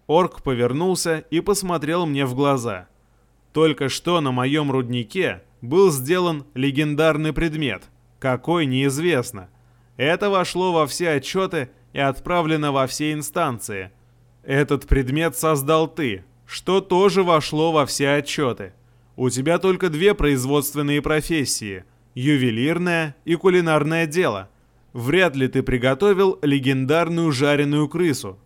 Орк повернулся и посмотрел мне в глаза. Только что на моем руднике был сделан легендарный предмет. Какой, неизвестно. Это вошло во все отчеты и отправлено во все инстанции – этот предмет создал ты, что тоже вошло во все отчеты. У тебя только две производственные профессии – ювелирное и кулинарное дело. Вряд ли ты приготовил легендарную жареную крысу.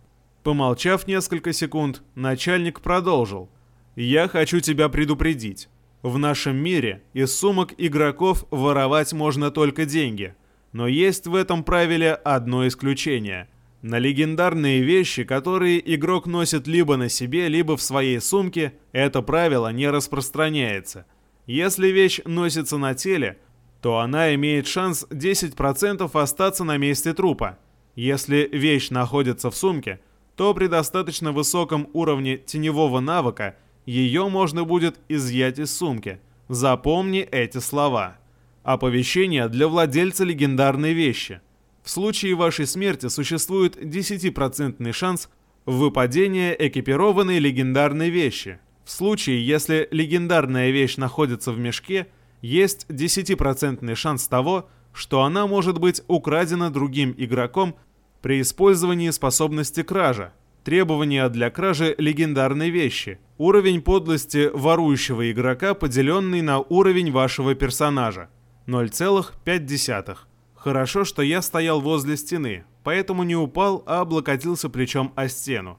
Помолчав несколько секунд, начальник продолжил. Я хочу тебя предупредить. В нашем мире из сумок игроков воровать можно только деньги. Но есть в этом правиле одно исключение. На легендарные вещи, которые игрок носит либо на себе, либо в своей сумке, это правило не распространяется. Если вещь носится на теле, то она имеет шанс 10% остаться на месте трупа. Если вещь находится в сумке, то при достаточно высоком уровне теневого навыка ее можно будет изъять из сумки. Запомни эти слова. Оповещение для владельца легендарной вещи. В случае вашей смерти существует 10% шанс выпадения экипированной легендарной вещи. В случае, если легендарная вещь находится в мешке – есть 10% шанс того, что она может быть украдена другим игроком при использовании способности кража. Требования для кражи легендарной вещи. Уровень подлости ворующего игрока, поделенный на уровень вашего персонажа. 0,5. Хорошо, что я стоял возле стены, поэтому не упал, а облокотился плечом о стену.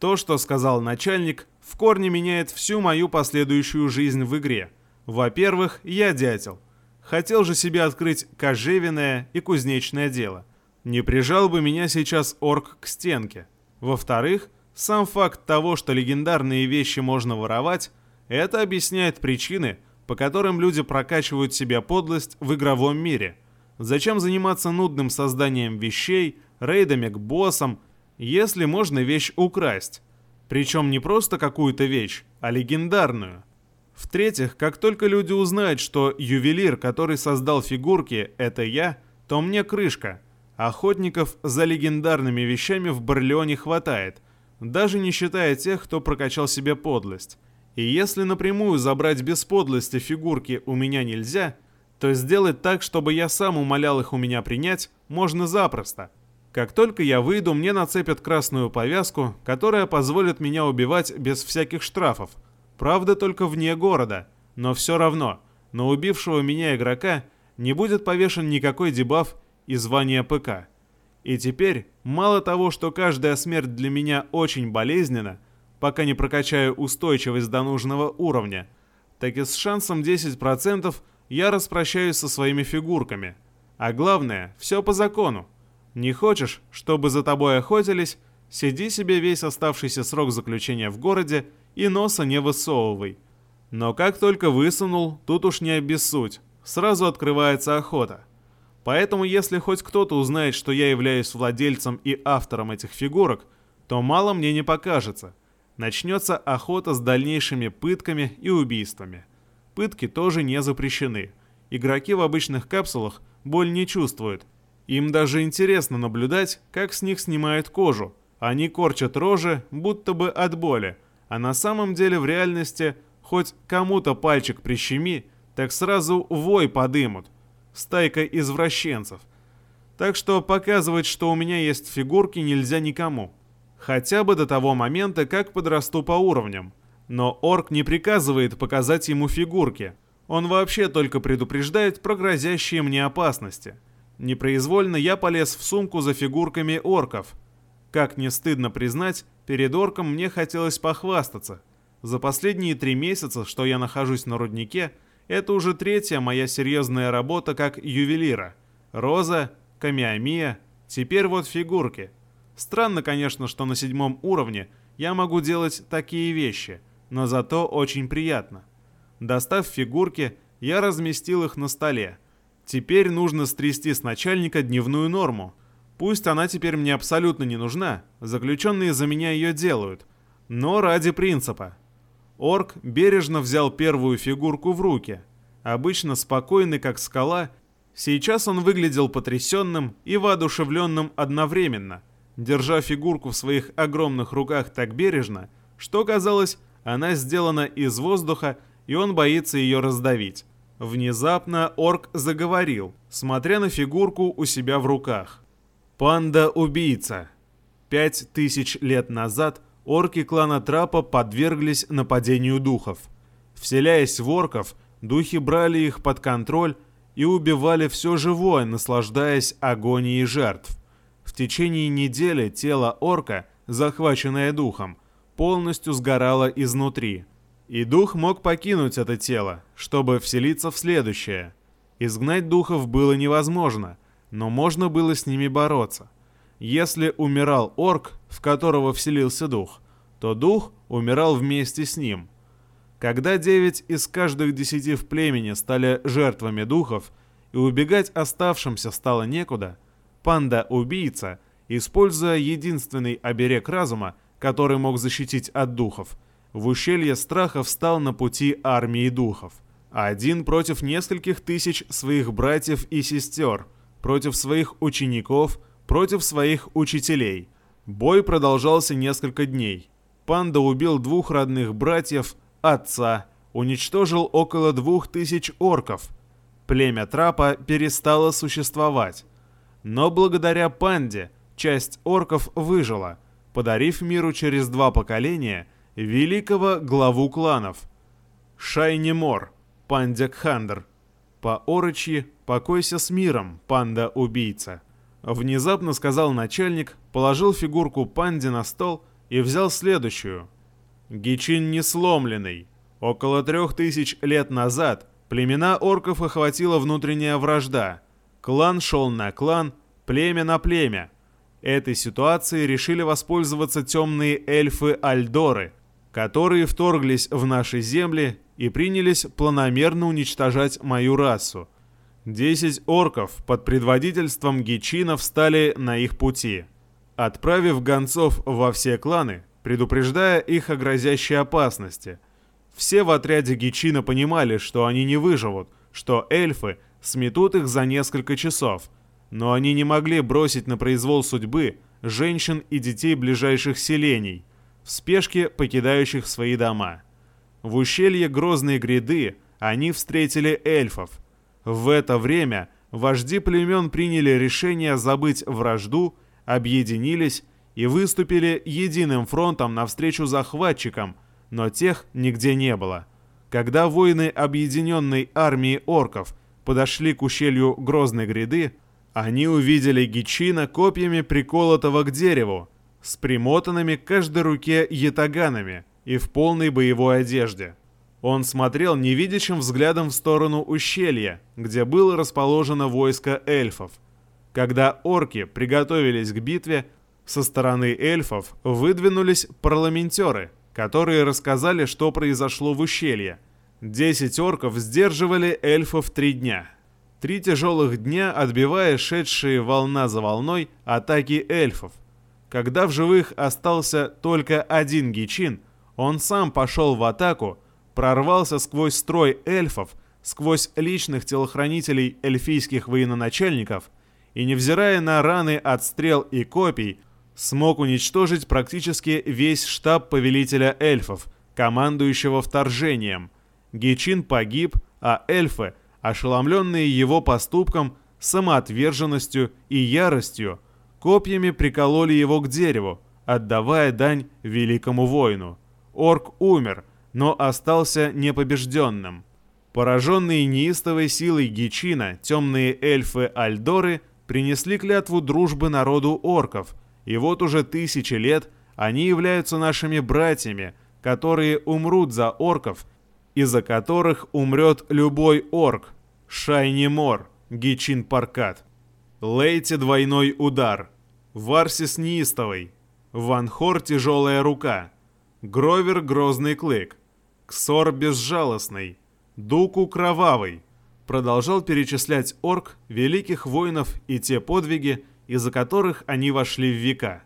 То, что сказал начальник, в корне меняет всю мою последующую жизнь в игре – во-первых, я дятел. Хотел же себе открыть кожевенное и кузнечное дело. Не прижал бы меня сейчас орк к стенке. Во-вторых, сам факт того, что легендарные вещи можно воровать, это объясняет причины, по которым люди прокачивают себя подлость в игровом мире. Зачем заниматься нудным созданием вещей, рейдами к боссам, если можно вещь украсть? Причем не просто какую-то вещь, а легендарную – в-третьих, как только люди узнают, что ювелир, который создал фигурки, это я, то мне крышка. Охотников за легендарными вещами в Барлеоне хватает, даже не считая тех, кто прокачал себе подлость. И если напрямую забрать без подлости фигурки у меня нельзя, то сделать так, чтобы я сам умолял их у меня принять, можно запросто. Как только я выйду, мне нацепят красную повязку, которая позволит меня убивать без всяких штрафов – Правда, только вне города, но все равно, на убившего меня игрока не будет повешен никакой дебаф и звание ПК. И теперь, мало того, что каждая смерть для меня очень болезненна, пока не прокачаю устойчивость до нужного уровня, так и с шансом 10% я распрощаюсь со своими фигурками. А главное, все по закону. Не хочешь, чтобы за тобой охотились, сиди себе весь оставшийся срок заключения в городе и носа не высовывай. Но как только высунул, тут уж не обессудь, сразу открывается охота. Поэтому если хоть кто-то узнает, что я являюсь владельцем и автором этих фигурок, то мало мне не покажется. Начнется охота с дальнейшими пытками и убийствами. Пытки тоже не запрещены. Игроки в обычных капсулах боль не чувствуют. Им даже интересно наблюдать, как с них снимают кожу. Они корчат рожи, будто бы от боли, а на самом деле в реальности хоть кому-то пальчик прищеми, так сразу вой подымут. Стайка извращенцев. Так что показывать, что у меня есть фигурки, нельзя никому. Хотя бы до того момента, как подрасту по уровням. Но орк не приказывает показать ему фигурки. Он вообще только предупреждает про грозящие мне опасности. Непроизвольно я полез в сумку за фигурками орков. Как не стыдно признать, Перед орком мне хотелось похвастаться. За последние три месяца, что я нахожусь на руднике, это уже третья моя серьезная работа как ювелира. Роза, камиамия, теперь вот фигурки. Странно, конечно, что на седьмом уровне я могу делать такие вещи, но зато очень приятно. Достав фигурки, я разместил их на столе. Теперь нужно стрясти с начальника дневную норму – Пусть она теперь мне абсолютно не нужна, заключенные за меня ее делают, но ради принципа. Орк бережно взял первую фигурку в руки. Обычно спокойный, как скала, сейчас он выглядел потрясенным и воодушевленным одновременно, держа фигурку в своих огромных руках так бережно, что казалось, она сделана из воздуха, и он боится ее раздавить. Внезапно орк заговорил, смотря на фигурку у себя в руках. Панда-убийца. Пять тысяч лет назад орки клана Трапа подверглись нападению духов. Вселяясь в орков, духи брали их под контроль и убивали все живое, наслаждаясь агонией жертв. В течение недели тело орка, захваченное духом, полностью сгорало изнутри. И дух мог покинуть это тело, чтобы вселиться в следующее. Изгнать духов было невозможно, но можно было с ними бороться. Если умирал орк, в которого вселился дух, то дух умирал вместе с ним. Когда девять из каждых десяти в племени стали жертвами духов, и убегать оставшимся стало некуда, панда-убийца, используя единственный оберег разума, который мог защитить от духов, в ущелье страха встал на пути армии духов. Один против нескольких тысяч своих братьев и сестер, против своих учеников, против своих учителей. Бой продолжался несколько дней. Панда убил двух родных братьев, отца, уничтожил около двух тысяч орков. Племя Трапа перестало существовать. Но благодаря панде часть орков выжила, подарив миру через два поколения великого главу кланов. Шайнемор, пандя-кхандр. По орочьи «Покойся с миром, панда-убийца». Внезапно сказал начальник, положил фигурку панди на стол и взял следующую. Гичин не сломленный. Около трех тысяч лет назад племена орков охватила внутренняя вражда. Клан шел на клан, племя на племя. Этой ситуацией решили воспользоваться темные эльфы Альдоры, которые вторглись в наши земли и принялись планомерно уничтожать мою расу. Десять орков под предводительством гичинов стали на их пути. Отправив гонцов во все кланы, предупреждая их о грозящей опасности. Все в отряде Гичина понимали, что они не выживут, что эльфы сметут их за несколько часов, но они не могли бросить на произвол судьбы женщин и детей ближайших селений, в спешке покидающих свои дома. В ущелье Грозной гряды они встретили эльфов. В это время вожди племен приняли решение забыть вражду, объединились и выступили единым фронтом навстречу захватчикам, но тех нигде не было. Когда воины объединенной армии орков подошли к ущелью Грозной гряды, они увидели Гичина копьями приколотого к дереву, с примотанными к каждой руке ятаганами и в полной боевой одежде. Он смотрел невидящим взглядом в сторону ущелья, где было расположено войско эльфов. Когда орки приготовились к битве, со стороны эльфов выдвинулись парламентеры, которые рассказали, что произошло в ущелье. Десять орков сдерживали эльфов три дня. Три тяжелых дня отбивая шедшие волна за волной атаки эльфов. Когда в живых остался только один гичин, он сам пошел в атаку, прорвался сквозь строй эльфов, сквозь личных телохранителей эльфийских военачальников и, невзирая на раны от стрел и копий, смог уничтожить практически весь штаб повелителя эльфов, командующего вторжением. Гичин погиб, а эльфы, ошеломленные его поступком, самоотверженностью и яростью, копьями прикололи его к дереву, отдавая дань великому воину. Орк умер, но остался непобежденным. Пораженные неистовой силой Гичина, темные эльфы Альдоры принесли клятву дружбы народу орков – и вот уже тысячи лет они являются нашими братьями, которые умрут за орков, из-за которых умрет любой орк. Шайни Мор, Гичин Паркат. Лейте двойной удар. Варсис неистовый. Ванхор тяжелая рука. Гровер грозный клык. Ксор безжалостный. Дуку кровавый. Продолжал перечислять орк, великих воинов и те подвиги, из-за которых они вошли в века.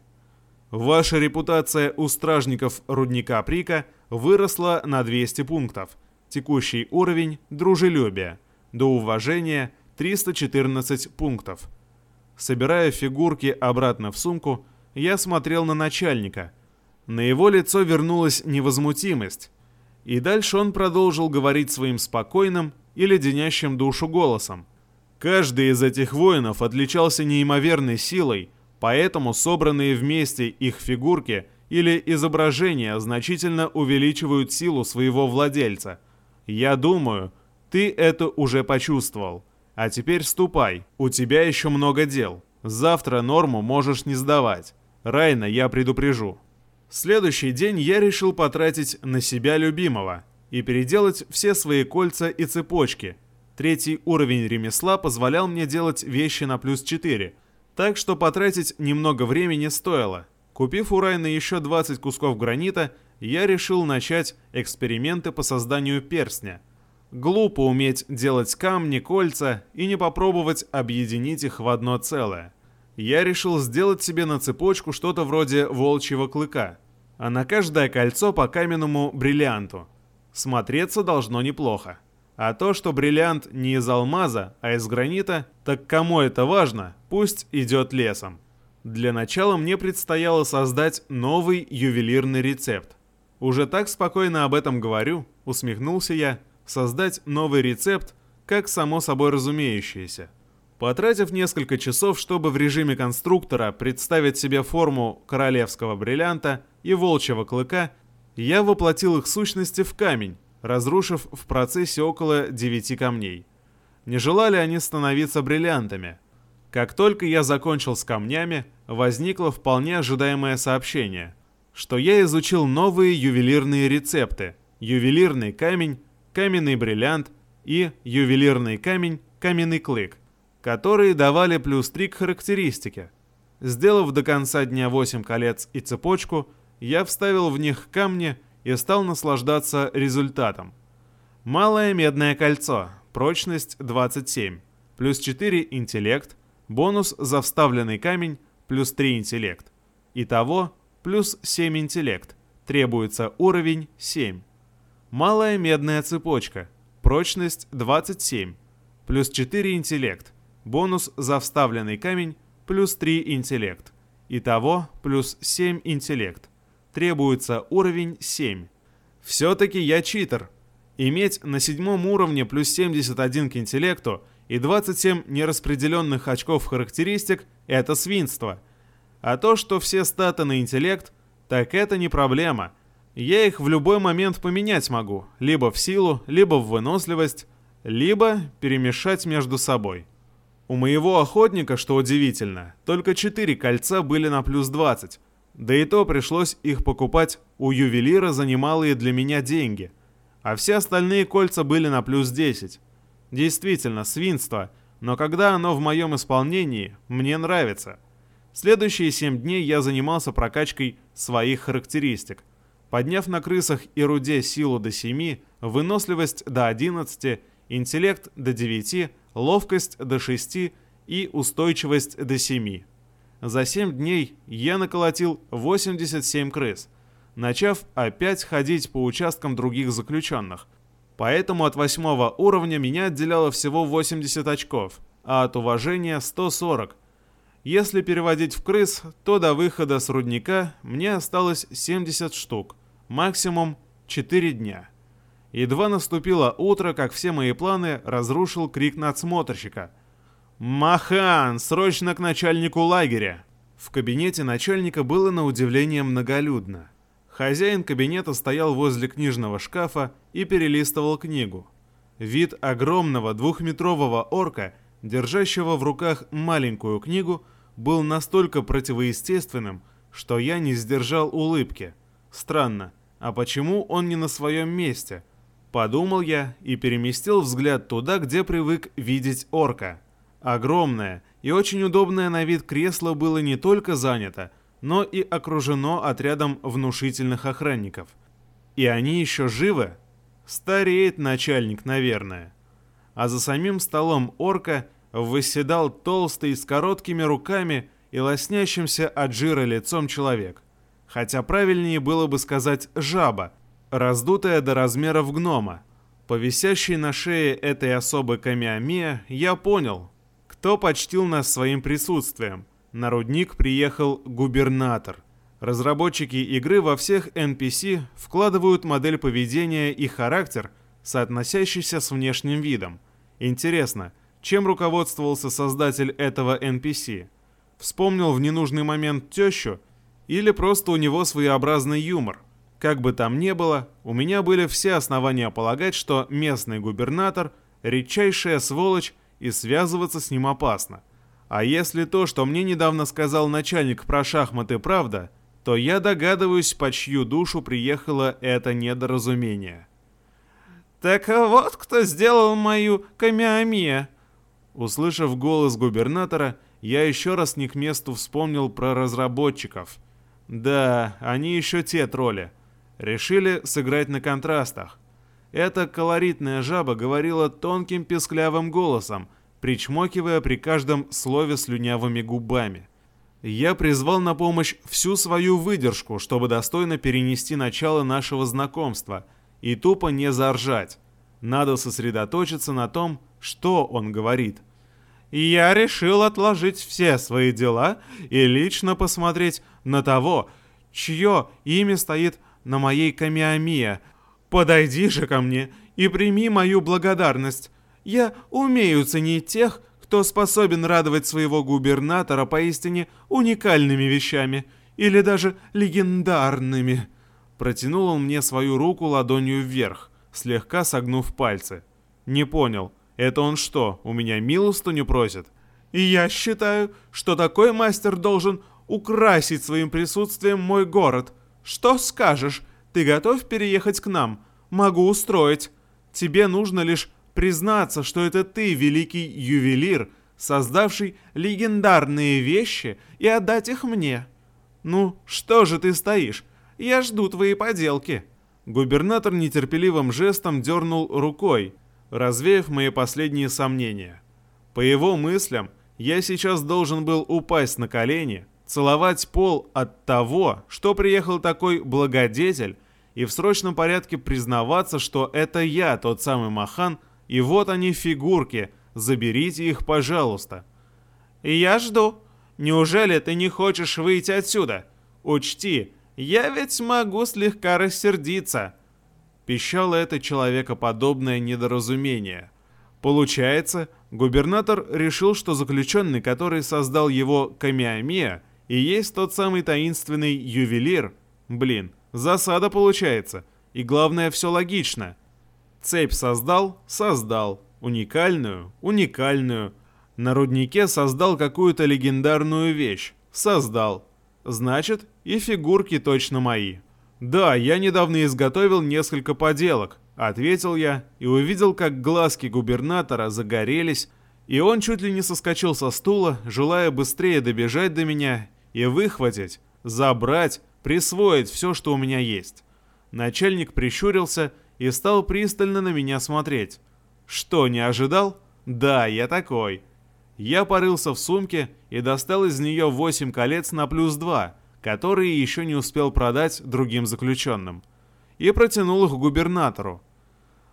Ваша репутация у стражников рудника Прика выросла на 200 пунктов. Текущий уровень – дружелюбие. До уважения – 314 пунктов. Собирая фигурки обратно в сумку, я смотрел на начальника. На его лицо вернулась невозмутимость. И дальше он продолжил говорить своим спокойным и леденящим душу голосом – Каждый из этих воинов отличался неимоверной силой, поэтому собранные вместе их фигурки или изображения значительно увеличивают силу своего владельца. Я думаю, ты это уже почувствовал. А теперь ступай, у тебя еще много дел. Завтра норму можешь не сдавать. Райна я предупрежу. Следующий день я решил потратить на себя любимого и переделать все свои кольца и цепочки. Третий уровень ремесла позволял мне делать вещи на плюс 4, так что потратить немного времени стоило. Купив у Райна еще 20 кусков гранита, я решил начать эксперименты по созданию перстня. Глупо уметь делать камни, кольца и не попробовать объединить их в одно целое. Я решил сделать себе на цепочку что-то вроде волчьего клыка, а на каждое кольцо по каменному бриллианту. Смотреться должно неплохо. А то, что бриллиант не из алмаза, а из гранита, так кому это важно, пусть идет лесом. Для начала мне предстояло создать новый ювелирный рецепт. Уже так спокойно об этом говорю, усмехнулся я, создать новый рецепт, как само собой разумеющееся. Потратив несколько часов, чтобы в режиме конструктора представить себе форму королевского бриллианта и волчьего клыка, я воплотил их сущности в камень, разрушив в процессе около 9 камней. Не желали они становиться бриллиантами. Как только я закончил с камнями, возникло вполне ожидаемое сообщение, что я изучил новые ювелирные рецепты «Ювелирный камень», «Каменный бриллиант» и «Ювелирный камень», «Каменный клык», которые давали плюс 3 к характеристике. Сделав до конца дня 8 колец и цепочку, я вставил в них камни и стал наслаждаться результатом. Малое медное кольцо, прочность 27, плюс 4 интеллект, бонус за вставленный камень, плюс 3 интеллект. Итого, плюс 7 интеллект, требуется уровень 7. Малая медная цепочка, прочность 27, плюс 4 интеллект, бонус за вставленный камень, плюс 3 интеллект. Итого, плюс 7 интеллект требуется уровень 7. Все-таки я читер. Иметь на седьмом уровне плюс 71 к интеллекту и 27 нераспределенных очков характеристик – это свинство. А то, что все статы на интеллект, так это не проблема. Я их в любой момент поменять могу, либо в силу, либо в выносливость, либо перемешать между собой. У моего охотника, что удивительно, только 4 кольца были на плюс 20, да и то пришлось их покупать у ювелира за немалые для меня деньги. А все остальные кольца были на плюс 10. Действительно, свинство, но когда оно в моем исполнении, мне нравится. Следующие 7 дней я занимался прокачкой своих характеристик. Подняв на крысах и руде силу до 7, выносливость до 11, интеллект до 9, ловкость до 6 и устойчивость до 7. За 7 дней я наколотил 87 крыс, начав опять ходить по участкам других заключенных. Поэтому от восьмого уровня меня отделяло всего 80 очков, а от уважения 140. Если переводить в крыс, то до выхода с рудника мне осталось 70 штук, максимум 4 дня. Едва наступило утро, как все мои планы разрушил крик надсмотрщика – «Махан, срочно к начальнику лагеря!» В кабинете начальника было на удивление многолюдно. Хозяин кабинета стоял возле книжного шкафа и перелистывал книгу. Вид огромного двухметрового орка, держащего в руках маленькую книгу, был настолько противоестественным, что я не сдержал улыбки. Странно, а почему он не на своем месте? Подумал я и переместил взгляд туда, где привык видеть орка – Огромное и очень удобное на вид кресло было не только занято, но и окружено отрядом внушительных охранников. И они еще живы? Стареет начальник, наверное. А за самим столом орка восседал толстый с короткими руками и лоснящимся от жира лицом человек. Хотя правильнее было бы сказать «жаба», раздутая до размеров гнома. По висящей на шее этой особы камиамия я понял, кто почтил нас своим присутствием. На рудник приехал губернатор. Разработчики игры во всех NPC вкладывают модель поведения и характер, соотносящийся с внешним видом. Интересно, чем руководствовался создатель этого NPC? Вспомнил в ненужный момент тещу? Или просто у него своеобразный юмор? Как бы там ни было, у меня были все основания полагать, что местный губернатор – редчайшая сволочь и связываться с ним опасно. А если то, что мне недавно сказал начальник про шахматы, правда, то я догадываюсь, по чью душу приехало это недоразумение. «Так вот кто сделал мою камиамия!» Услышав голос губернатора, я еще раз не к месту вспомнил про разработчиков. Да, они еще те тролли. Решили сыграть на контрастах. Эта колоритная жаба говорила тонким песклявым голосом, причмокивая при каждом слове слюнявыми губами. Я призвал на помощь всю свою выдержку, чтобы достойно перенести начало нашего знакомства и тупо не заржать. Надо сосредоточиться на том, что он говорит. Я решил отложить все свои дела и лично посмотреть на того, чье имя стоит на моей камиамия. Подойди же ко мне и прими мою благодарность. Я умею ценить тех, кто способен радовать своего губернатора поистине уникальными вещами или даже легендарными. Протянул он мне свою руку ладонью вверх, слегка согнув пальцы. Не понял, это он что, у меня милостыню просит? И я считаю, что такой мастер должен украсить своим присутствием мой город. Что скажешь? Ты готов переехать к нам? Могу устроить. Тебе нужно лишь признаться, что это ты, великий ювелир, создавший легендарные вещи, и отдать их мне. Ну, что же ты стоишь? Я жду твои поделки». Губернатор нетерпеливым жестом дернул рукой, развеяв мои последние сомнения. По его мыслям, я сейчас должен был упасть на колени, целовать пол от того, что приехал такой благодетель, и в срочном порядке признаваться, что это я, тот самый Махан, и вот они фигурки, заберите их, пожалуйста. И я жду. Неужели ты не хочешь выйти отсюда? Учти, я ведь могу слегка рассердиться. Пищало это человекоподобное недоразумение. Получается, губернатор решил, что заключенный, который создал его Камиамия, и есть тот самый таинственный ювелир. Блин, засада получается. И главное, все логично – Цепь создал? Создал. Уникальную? Уникальную. На руднике создал какую-то легендарную вещь? Создал. Значит, и фигурки точно мои. Да, я недавно изготовил несколько поделок, ответил я и увидел, как глазки губернатора загорелись, и он чуть ли не соскочил со стула, желая быстрее добежать до меня и выхватить, забрать, присвоить все, что у меня есть. Начальник прищурился и стал пристально на меня смотреть. Что, не ожидал? Да, я такой. Я порылся в сумке и достал из нее 8 колец на плюс 2, которые еще не успел продать другим заключенным. И протянул их губернатору.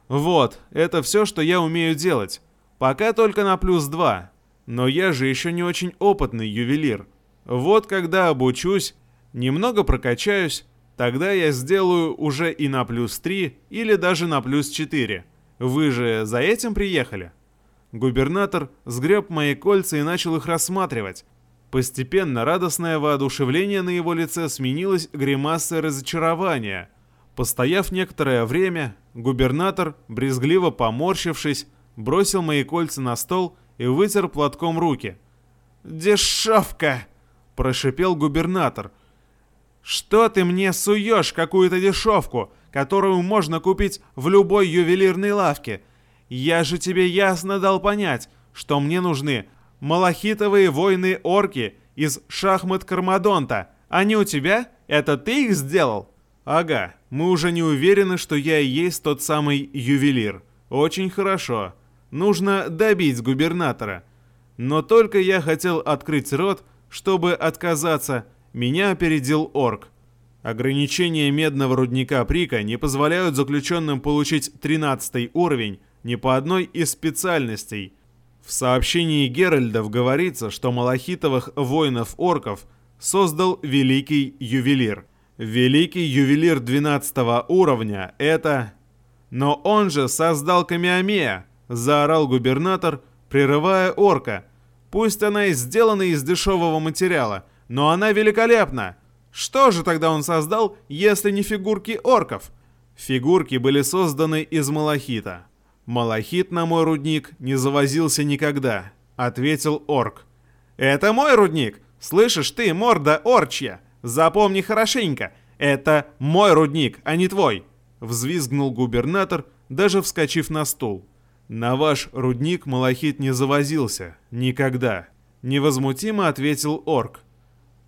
Вот, это все, что я умею делать. Пока только на плюс 2. Но я же еще не очень опытный ювелир. Вот когда обучусь, немного прокачаюсь, Тогда я сделаю уже и на плюс 3 или даже на плюс 4. Вы же за этим приехали?» Губернатор сгреб мои кольца и начал их рассматривать. Постепенно радостное воодушевление на его лице сменилось гримасой разочарования. Постояв некоторое время, губернатор, брезгливо поморщившись, бросил мои кольца на стол и вытер платком руки. «Дешевка!» – прошипел губернатор – что ты мне суешь какую-то дешевку, которую можно купить в любой ювелирной лавке? Я же тебе ясно дал понять, что мне нужны малахитовые воины-орки из шахмат Кармадонта. Они у тебя? Это ты их сделал? Ага, мы уже не уверены, что я и есть тот самый ювелир. Очень хорошо. Нужно добить губернатора. Но только я хотел открыть рот, чтобы отказаться меня опередил орк. Ограничения медного рудника Прика не позволяют заключенным получить 13 уровень ни по одной из специальностей. В сообщении Геральдов говорится, что малахитовых воинов-орков создал Великий Ювелир. Великий Ювелир 12 уровня — это... Но он же создал Камиамея, заорал губернатор, прерывая орка. Пусть она и сделана из дешевого материала — но она великолепна. Что же тогда он создал, если не фигурки орков? Фигурки были созданы из малахита. Малахит на мой рудник не завозился никогда, ответил орк. Это мой рудник. Слышишь ты, морда орчья? Запомни хорошенько. Это мой рудник, а не твой. Взвизгнул губернатор, даже вскочив на стул. На ваш рудник малахит не завозился. Никогда. Невозмутимо ответил орк.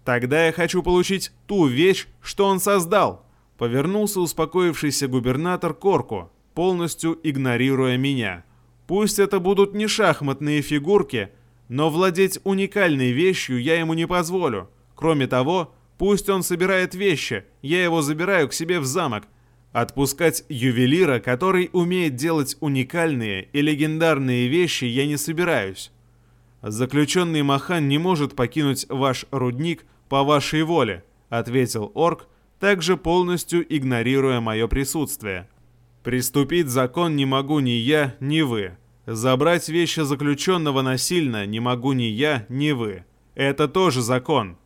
Тогда я хочу получить ту вещь, что он создал. Повернулся успокоившийся губернатор Корку, полностью игнорируя меня. Пусть это будут не шахматные фигурки, но владеть уникальной вещью я ему не позволю. Кроме того, пусть он собирает вещи, я его забираю к себе в замок. Отпускать ювелира, который умеет делать уникальные и легендарные вещи, я не собираюсь. Заключенный Махан не может покинуть ваш рудник по вашей воле, ответил орк, также полностью игнорируя мое присутствие. Приступить закон не могу ни я, ни вы. Забрать вещи заключенного насильно не могу ни я, ни вы. Это тоже закон.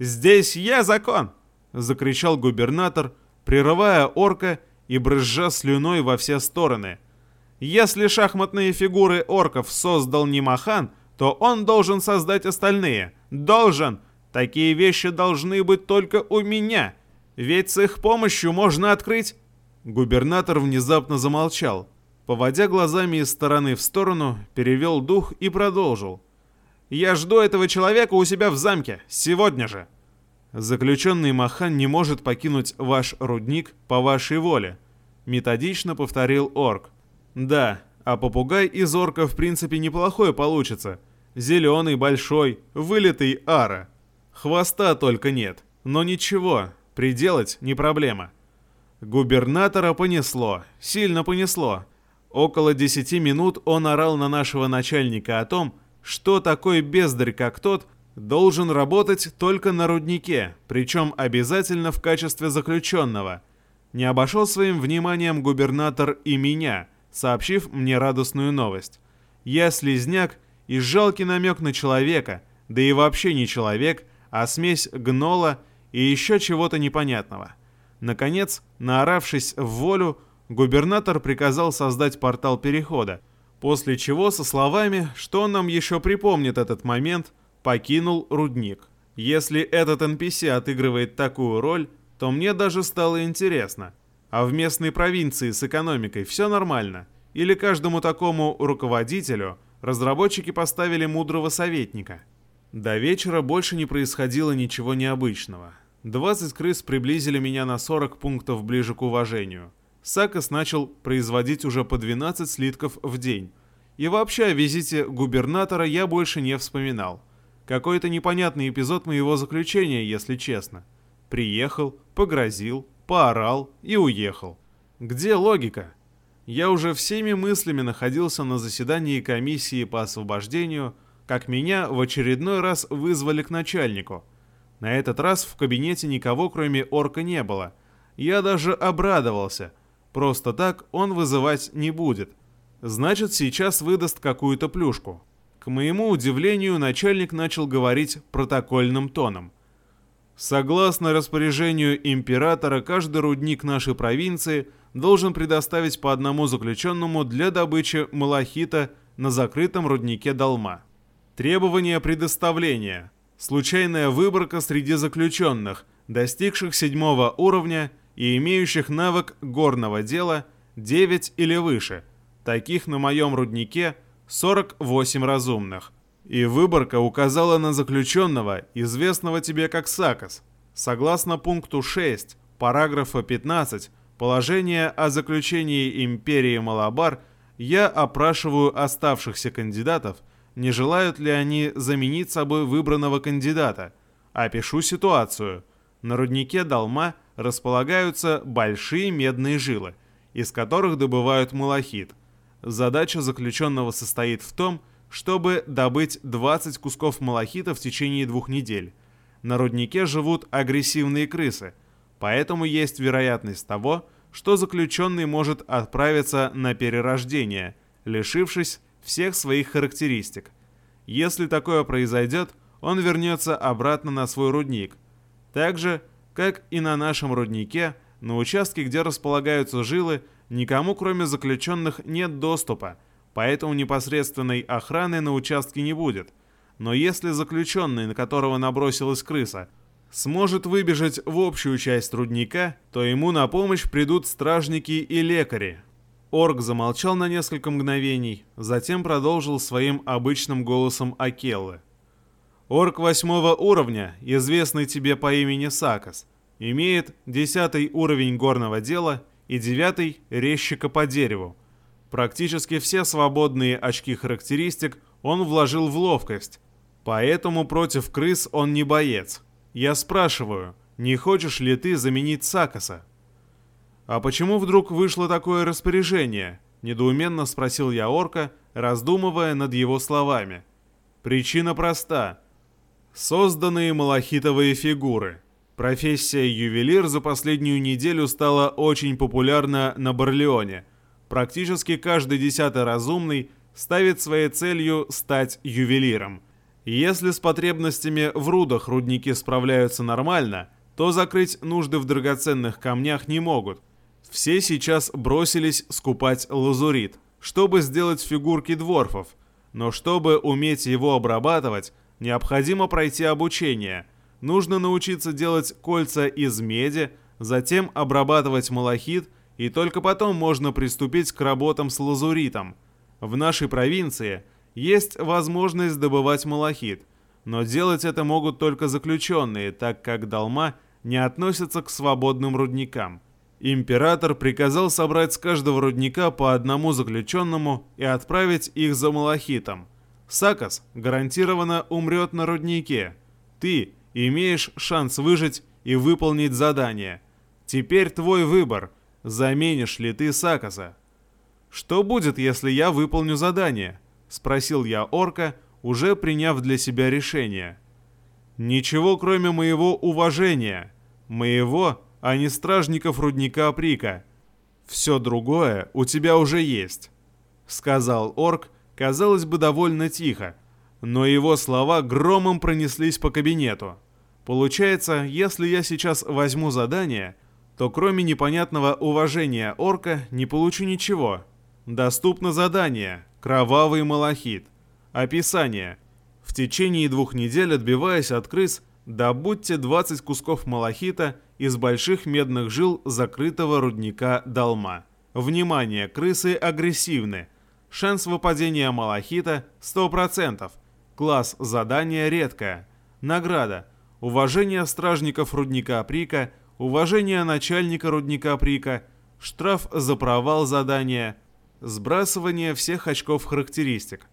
«Здесь я закон!» — закричал губернатор, прерывая орка и брызжа слюной во все стороны. «Если шахматные фигуры орков создал не Махан, то он должен создать остальные. Должен! Такие вещи должны быть только у меня. Ведь с их помощью можно открыть...» Губернатор внезапно замолчал. Поводя глазами из стороны в сторону, перевел дух и продолжил. «Я жду этого человека у себя в замке. Сегодня же!» Заключенный Махан не может покинуть ваш рудник по вашей воле, методично повторил орк. Да, а попугай из орка в принципе неплохой получится. Зеленый, большой, вылитый ара. Хвоста только нет, но ничего, приделать не проблема. Губернатора понесло, сильно понесло. Около десяти минут он орал на нашего начальника о том, что такой бездарь, как тот, должен работать только на руднике, причем обязательно в качестве заключенного. Не обошел своим вниманием губернатор и меня, сообщив мне радостную новость. Я слизняк и жалкий намек на человека, да и вообще не человек, а смесь гнола и еще чего-то непонятного. Наконец, наоравшись в волю, губернатор приказал создать портал перехода, после чего со словами, что он нам еще припомнит этот момент – покинул рудник. Если этот NPC отыгрывает такую роль, то мне даже стало интересно. А в местной провинции с экономикой все нормально? Или каждому такому руководителю разработчики поставили мудрого советника? До вечера больше не происходило ничего необычного. 20 крыс приблизили меня на 40 пунктов ближе к уважению. Сакос начал производить уже по 12 слитков в день. И вообще о визите губернатора я больше не вспоминал. Какой-то непонятный эпизод моего заключения, если честно. Приехал, погрозил, поорал и уехал. Где логика? Я уже всеми мыслями находился на заседании комиссии по освобождению, как меня в очередной раз вызвали к начальнику. На этот раз в кабинете никого, кроме орка, не было. Я даже обрадовался. Просто так он вызывать не будет. Значит, сейчас выдаст какую-то плюшку. К моему удивлению, начальник начал говорить протокольным тоном. Согласно распоряжению императора, каждый рудник нашей провинции должен предоставить по одному заключенному для добычи малахита на закрытом руднике Долма. Требования предоставления. Случайная выборка среди заключенных, достигших седьмого уровня и имеющих навык горного дела 9 или выше. Таких на моем руднике – 48 разумных. И выборка указала на заключенного, известного тебе как Сакос. Согласно пункту 6, параграфа 15, положения о заключении империи Малабар, я опрашиваю оставшихся кандидатов, не желают ли они заменить собой выбранного кандидата. Опишу ситуацию. На руднике Долма располагаются большие медные жилы, из которых добывают малахит – Задача заключенного состоит в том, чтобы добыть 20 кусков малахита в течение двух недель. На руднике живут агрессивные крысы, поэтому есть вероятность того, что заключенный может отправиться на перерождение, лишившись всех своих характеристик. Если такое произойдет, он вернется обратно на свой рудник. Так же, как и на нашем руднике, на участке, где располагаются жилы, Никому, кроме заключенных, нет доступа, поэтому непосредственной охраны на участке не будет. Но если заключенный, на которого набросилась крыса, сможет выбежать в общую часть рудника, то ему на помощь придут стражники и лекари. Орк замолчал на несколько мгновений, затем продолжил своим обычным голосом Акеллы. Орк восьмого уровня, известный тебе по имени Сакас, имеет десятый уровень горного дела и девятый резчика по дереву. Практически все свободные очки характеристик он вложил в ловкость, поэтому против крыс он не боец. Я спрашиваю, не хочешь ли ты заменить Сакаса? А почему вдруг вышло такое распоряжение? Недоуменно спросил я орка, раздумывая над его словами. Причина проста. Созданные малахитовые фигуры. Профессия ювелир за последнюю неделю стала очень популярна на Барлеоне. Практически каждый десятый разумный ставит своей целью стать ювелиром – если с потребностями в рудах рудники справляются нормально, то закрыть нужды в драгоценных камнях не могут. Все сейчас бросились скупать лазурит, чтобы сделать фигурки дворфов. Но чтобы уметь его обрабатывать, необходимо пройти обучение. Нужно научиться делать кольца из меди, затем обрабатывать малахит, и только потом можно приступить к работам с лазуритом. В нашей провинции – есть возможность добывать малахит, но делать это могут только заключенные, так как долма не относятся к свободным рудникам. Император приказал собрать с каждого рудника по одному заключенному и отправить их за малахитом. Сакас гарантированно умрет на руднике. Ты имеешь шанс выжить и выполнить задание. Теперь твой выбор, заменишь ли ты Сакаса. Что будет, если я выполню задание? Спросил я орка, уже приняв для себя решение. Ничего, кроме моего уважения. Моего, а не стражников рудника Прика. Все другое у тебя уже есть. Сказал орк, казалось бы, довольно тихо, но его слова громом пронеслись по кабинету. Получается, если я сейчас возьму задание, то кроме непонятного уважения орка не получу ничего. Доступно задание Кровавый малахит. Описание. В течение двух недель, отбиваясь от крыс, добудьте 20 кусков малахита из больших медных жил закрытого рудника Долма. Внимание, крысы агрессивны. Шанс выпадения малахита 100%. Класс задания редкое. Награда. Уважение стражников рудника Прика, уважение начальника рудника Прика, штраф за провал задания, Сбрасывание всех очков характеристик.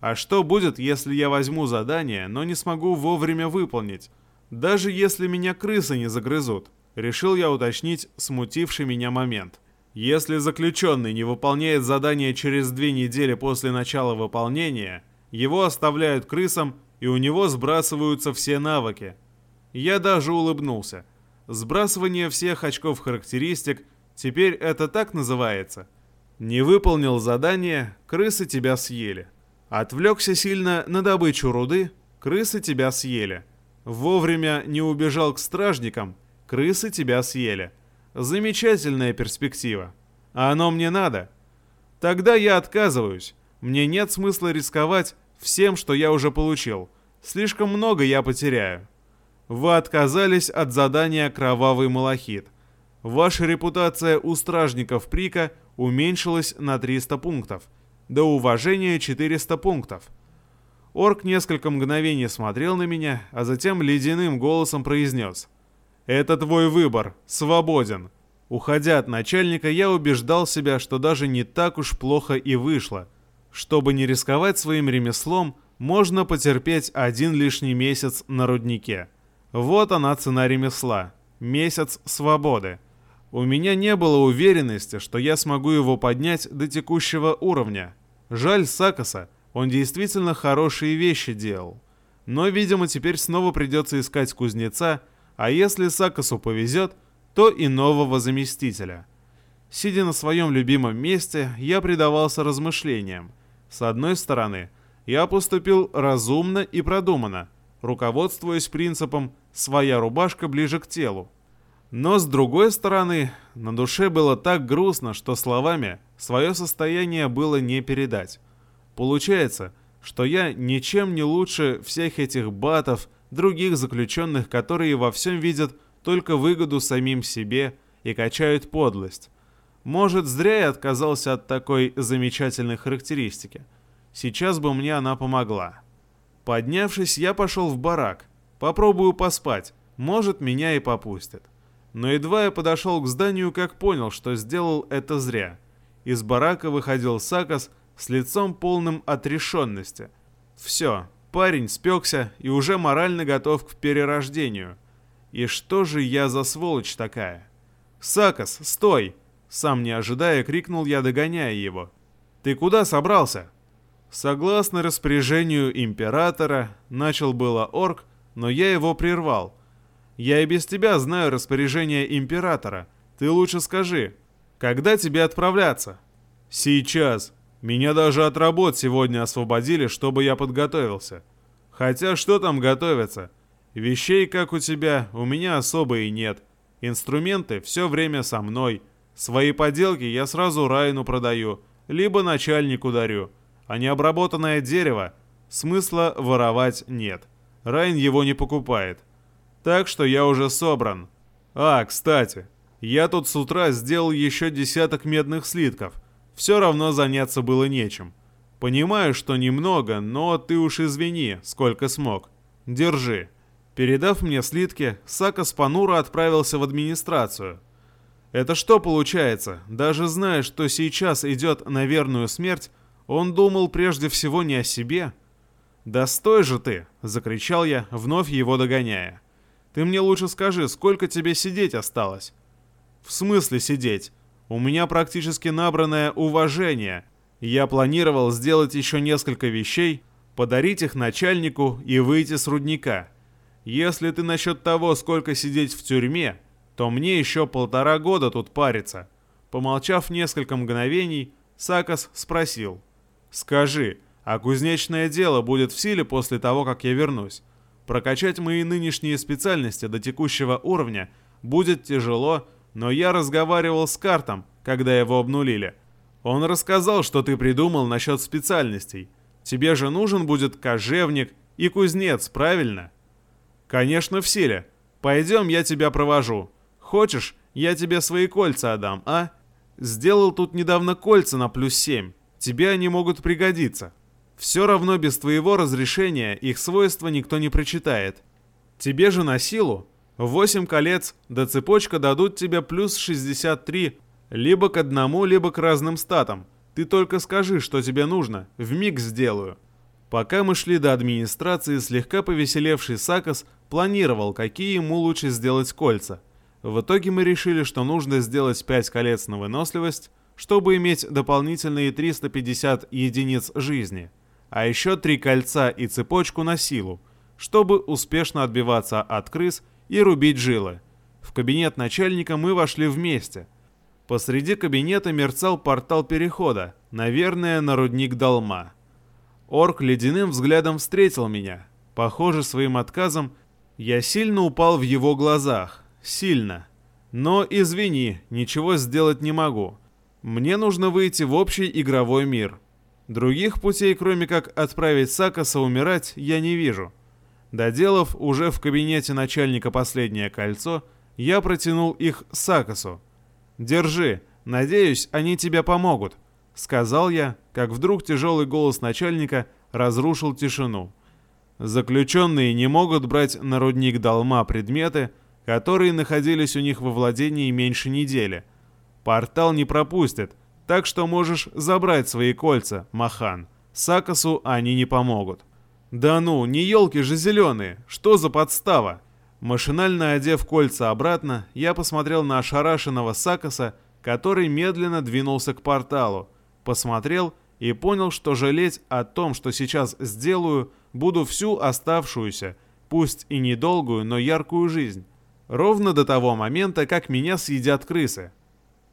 А что будет, если я возьму задание, но не смогу вовремя выполнить? Даже если меня крысы не загрызут. Решил я уточнить смутивший меня момент. Если заключенный не выполняет задание через две недели после начала выполнения, его оставляют крысам и у него сбрасываются все навыки. Я даже улыбнулся. Сбрасывание всех очков характеристик, теперь это так называется – не выполнил задание, крысы тебя съели. Отвлекся сильно на добычу руды, крысы тебя съели. Вовремя не убежал к стражникам, крысы тебя съели. Замечательная перспектива. А оно мне надо? Тогда я отказываюсь. Мне нет смысла рисковать всем, что я уже получил. Слишком много я потеряю. Вы отказались от задания «Кровавый малахит». Ваша репутация у стражников Прика уменьшилась на 300 пунктов, до уважения 400 пунктов. Орк несколько мгновений смотрел на меня, а затем ледяным голосом произнес. «Это твой выбор, свободен». Уходя от начальника, я убеждал себя, что даже не так уж плохо и вышло. Чтобы не рисковать своим ремеслом, можно потерпеть один лишний месяц на руднике. Вот она цена ремесла. Месяц свободы. У меня не было уверенности, что я смогу его поднять до текущего уровня. Жаль Сакаса, он действительно хорошие вещи делал. Но, видимо, теперь снова придется искать кузнеца, а если Сакасу повезет, то и нового заместителя. Сидя на своем любимом месте, я предавался размышлениям. С одной стороны, я поступил разумно и продуманно, руководствуясь принципом «своя рубашка ближе к телу», Но с другой стороны, на душе было так грустно, что словами свое состояние было не передать. Получается, что я ничем не лучше всех этих батов, других заключенных, которые во всем видят только выгоду самим себе и качают подлость. Может, зря я отказался от такой замечательной характеристики. Сейчас бы мне она помогла. Поднявшись, я пошел в барак. Попробую поспать, может, меня и попустят. Но едва я подошел к зданию, как понял, что сделал это зря. Из барака выходил Сакас с лицом полным отрешенности. Все, парень спекся и уже морально готов к перерождению. И что же я за сволочь такая? «Сакас, стой!» Сам не ожидая, крикнул я, догоняя его. «Ты куда собрался?» Согласно распоряжению императора, начал было орк, но я его прервал. «Я и без тебя знаю распоряжение императора. Ты лучше скажи, когда тебе отправляться?» «Сейчас. Меня даже от работ сегодня освободили, чтобы я подготовился. Хотя что там готовиться? Вещей, как у тебя, у меня особо и нет. Инструменты все время со мной. Свои поделки я сразу Райну продаю, либо начальнику дарю. А необработанное дерево смысла воровать нет. Райн его не покупает. Так что я уже собран. А, кстати, я тут с утра сделал еще десяток медных слитков. Все равно заняться было нечем. Понимаю, что немного, но ты уж извини, сколько смог. Держи. Передав мне слитки, Сака Спанура отправился в администрацию. Это что получается? Даже зная, что сейчас идет на верную смерть, он думал прежде всего не о себе. «Да стой же ты!» — закричал я, вновь его догоняя. «Ты мне лучше скажи, сколько тебе сидеть осталось?» «В смысле сидеть? У меня практически набранное уважение. Я планировал сделать еще несколько вещей, подарить их начальнику и выйти с рудника». Если ты насчет того, сколько сидеть в тюрьме, то мне еще полтора года тут париться. Помолчав несколько мгновений, Сакас спросил. «Скажи, а кузнечное дело будет в силе после того, как я вернусь? Прокачать мои нынешние специальности до текущего уровня будет тяжело, но я разговаривал с Картом, когда его обнулили. Он рассказал, что ты придумал насчет специальностей. Тебе же нужен будет кожевник и кузнец, правильно?» «Конечно, в силе. Пойдем, я тебя провожу. Хочешь, я тебе свои кольца отдам, а? Сделал тут недавно кольца на плюс семь. Тебе они могут пригодиться. Все равно без твоего разрешения их свойства никто не прочитает. Тебе же на силу. Восемь колец да цепочка дадут тебе плюс 63 либо к одному, либо к разным статам. Ты только скажи, что тебе нужно, в миг сделаю. Пока мы шли до администрации, слегка повеселевший Сакас планировал, какие ему лучше сделать кольца. В итоге мы решили, что нужно сделать 5 колец на выносливость, чтобы иметь дополнительные 350 единиц жизни, а еще 3 кольца и цепочку на силу, чтобы успешно отбиваться от крыс и рубить жилы. В кабинет начальника мы вошли вместе. Посреди кабинета мерцал портал перехода, наверное, на рудник Долма. Орк ледяным взглядом встретил меня. Похоже, своим отказом я сильно упал в его глазах. Сильно. Но, извини, ничего сделать не могу. Мне нужно выйти в общий игровой мир. Других путей, кроме как отправить Сакаса умирать, я не вижу. Доделав уже в кабинете начальника последнее кольцо, я протянул их Сакасу. «Держи, надеюсь, они тебе помогут», сказал я, как вдруг тяжелый голос начальника разрушил тишину. Заключенные не могут брать на рудник Долма предметы, которые находились у них во владении меньше недели. Портал не пропустит, так что можешь забрать свои кольца, Махан. Сакасу они не помогут. Да ну, не елки же зеленые, что за подстава? Машинально одев кольца обратно, я посмотрел на ошарашенного Сакаса, который медленно двинулся к порталу, посмотрел и понял, что жалеть о том, что сейчас сделаю, буду всю оставшуюся, пусть и недолгую, но яркую жизнь. Ровно до того момента, как меня съедят крысы.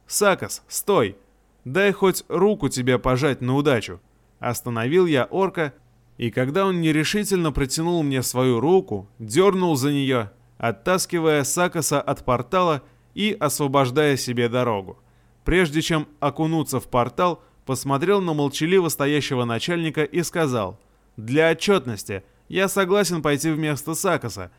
«Сакас, стой! Дай хоть руку тебе пожать на удачу!» Остановил я орка, и когда он нерешительно протянул мне свою руку, дернул за нее, оттаскивая Сакаса от портала и освобождая себе дорогу. Прежде чем окунуться в портал, посмотрел на молчаливо стоящего начальника и сказал «Для отчетности я согласен пойти вместо Сакаса».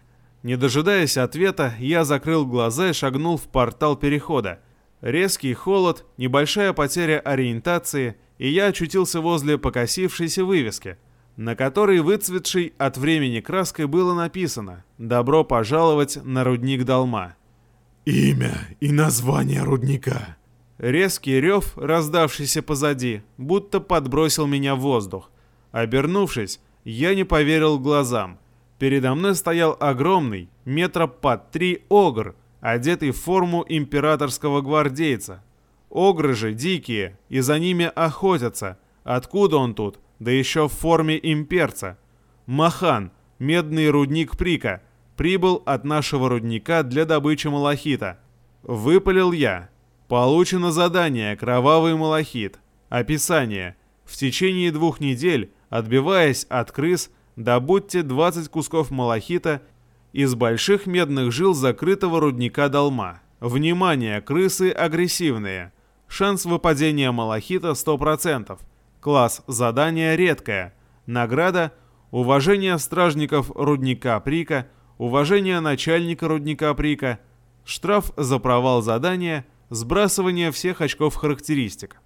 Не дожидаясь ответа, я закрыл глаза и шагнул в портал перехода. Резкий холод, небольшая потеря ориентации, и я очутился возле покосившейся вывески, на которой выцветшей от времени краской было написано «Добро пожаловать на рудник Долма». «Имя и название рудника», Резкий рев, раздавшийся позади, будто подбросил меня в воздух. Обернувшись, я не поверил глазам. Передо мной стоял огромный, метра под три огр, одетый в форму императорского гвардейца. Огры же дикие, и за ними охотятся. Откуда он тут? Да еще в форме имперца. Махан, медный рудник Прика, прибыл от нашего рудника для добычи малахита. Выпалил я, Получено задание «Кровавый малахит». Описание. В течение двух недель, отбиваясь от крыс, добудьте 20 кусков малахита из больших медных жил закрытого рудника Долма. Внимание, крысы агрессивные. Шанс выпадения малахита 100%. Класс задания редкое. Награда – уважение стражников рудника Прика, уважение начальника рудника Прика, штраф за провал задания – сбрасывание всех очков характеристик.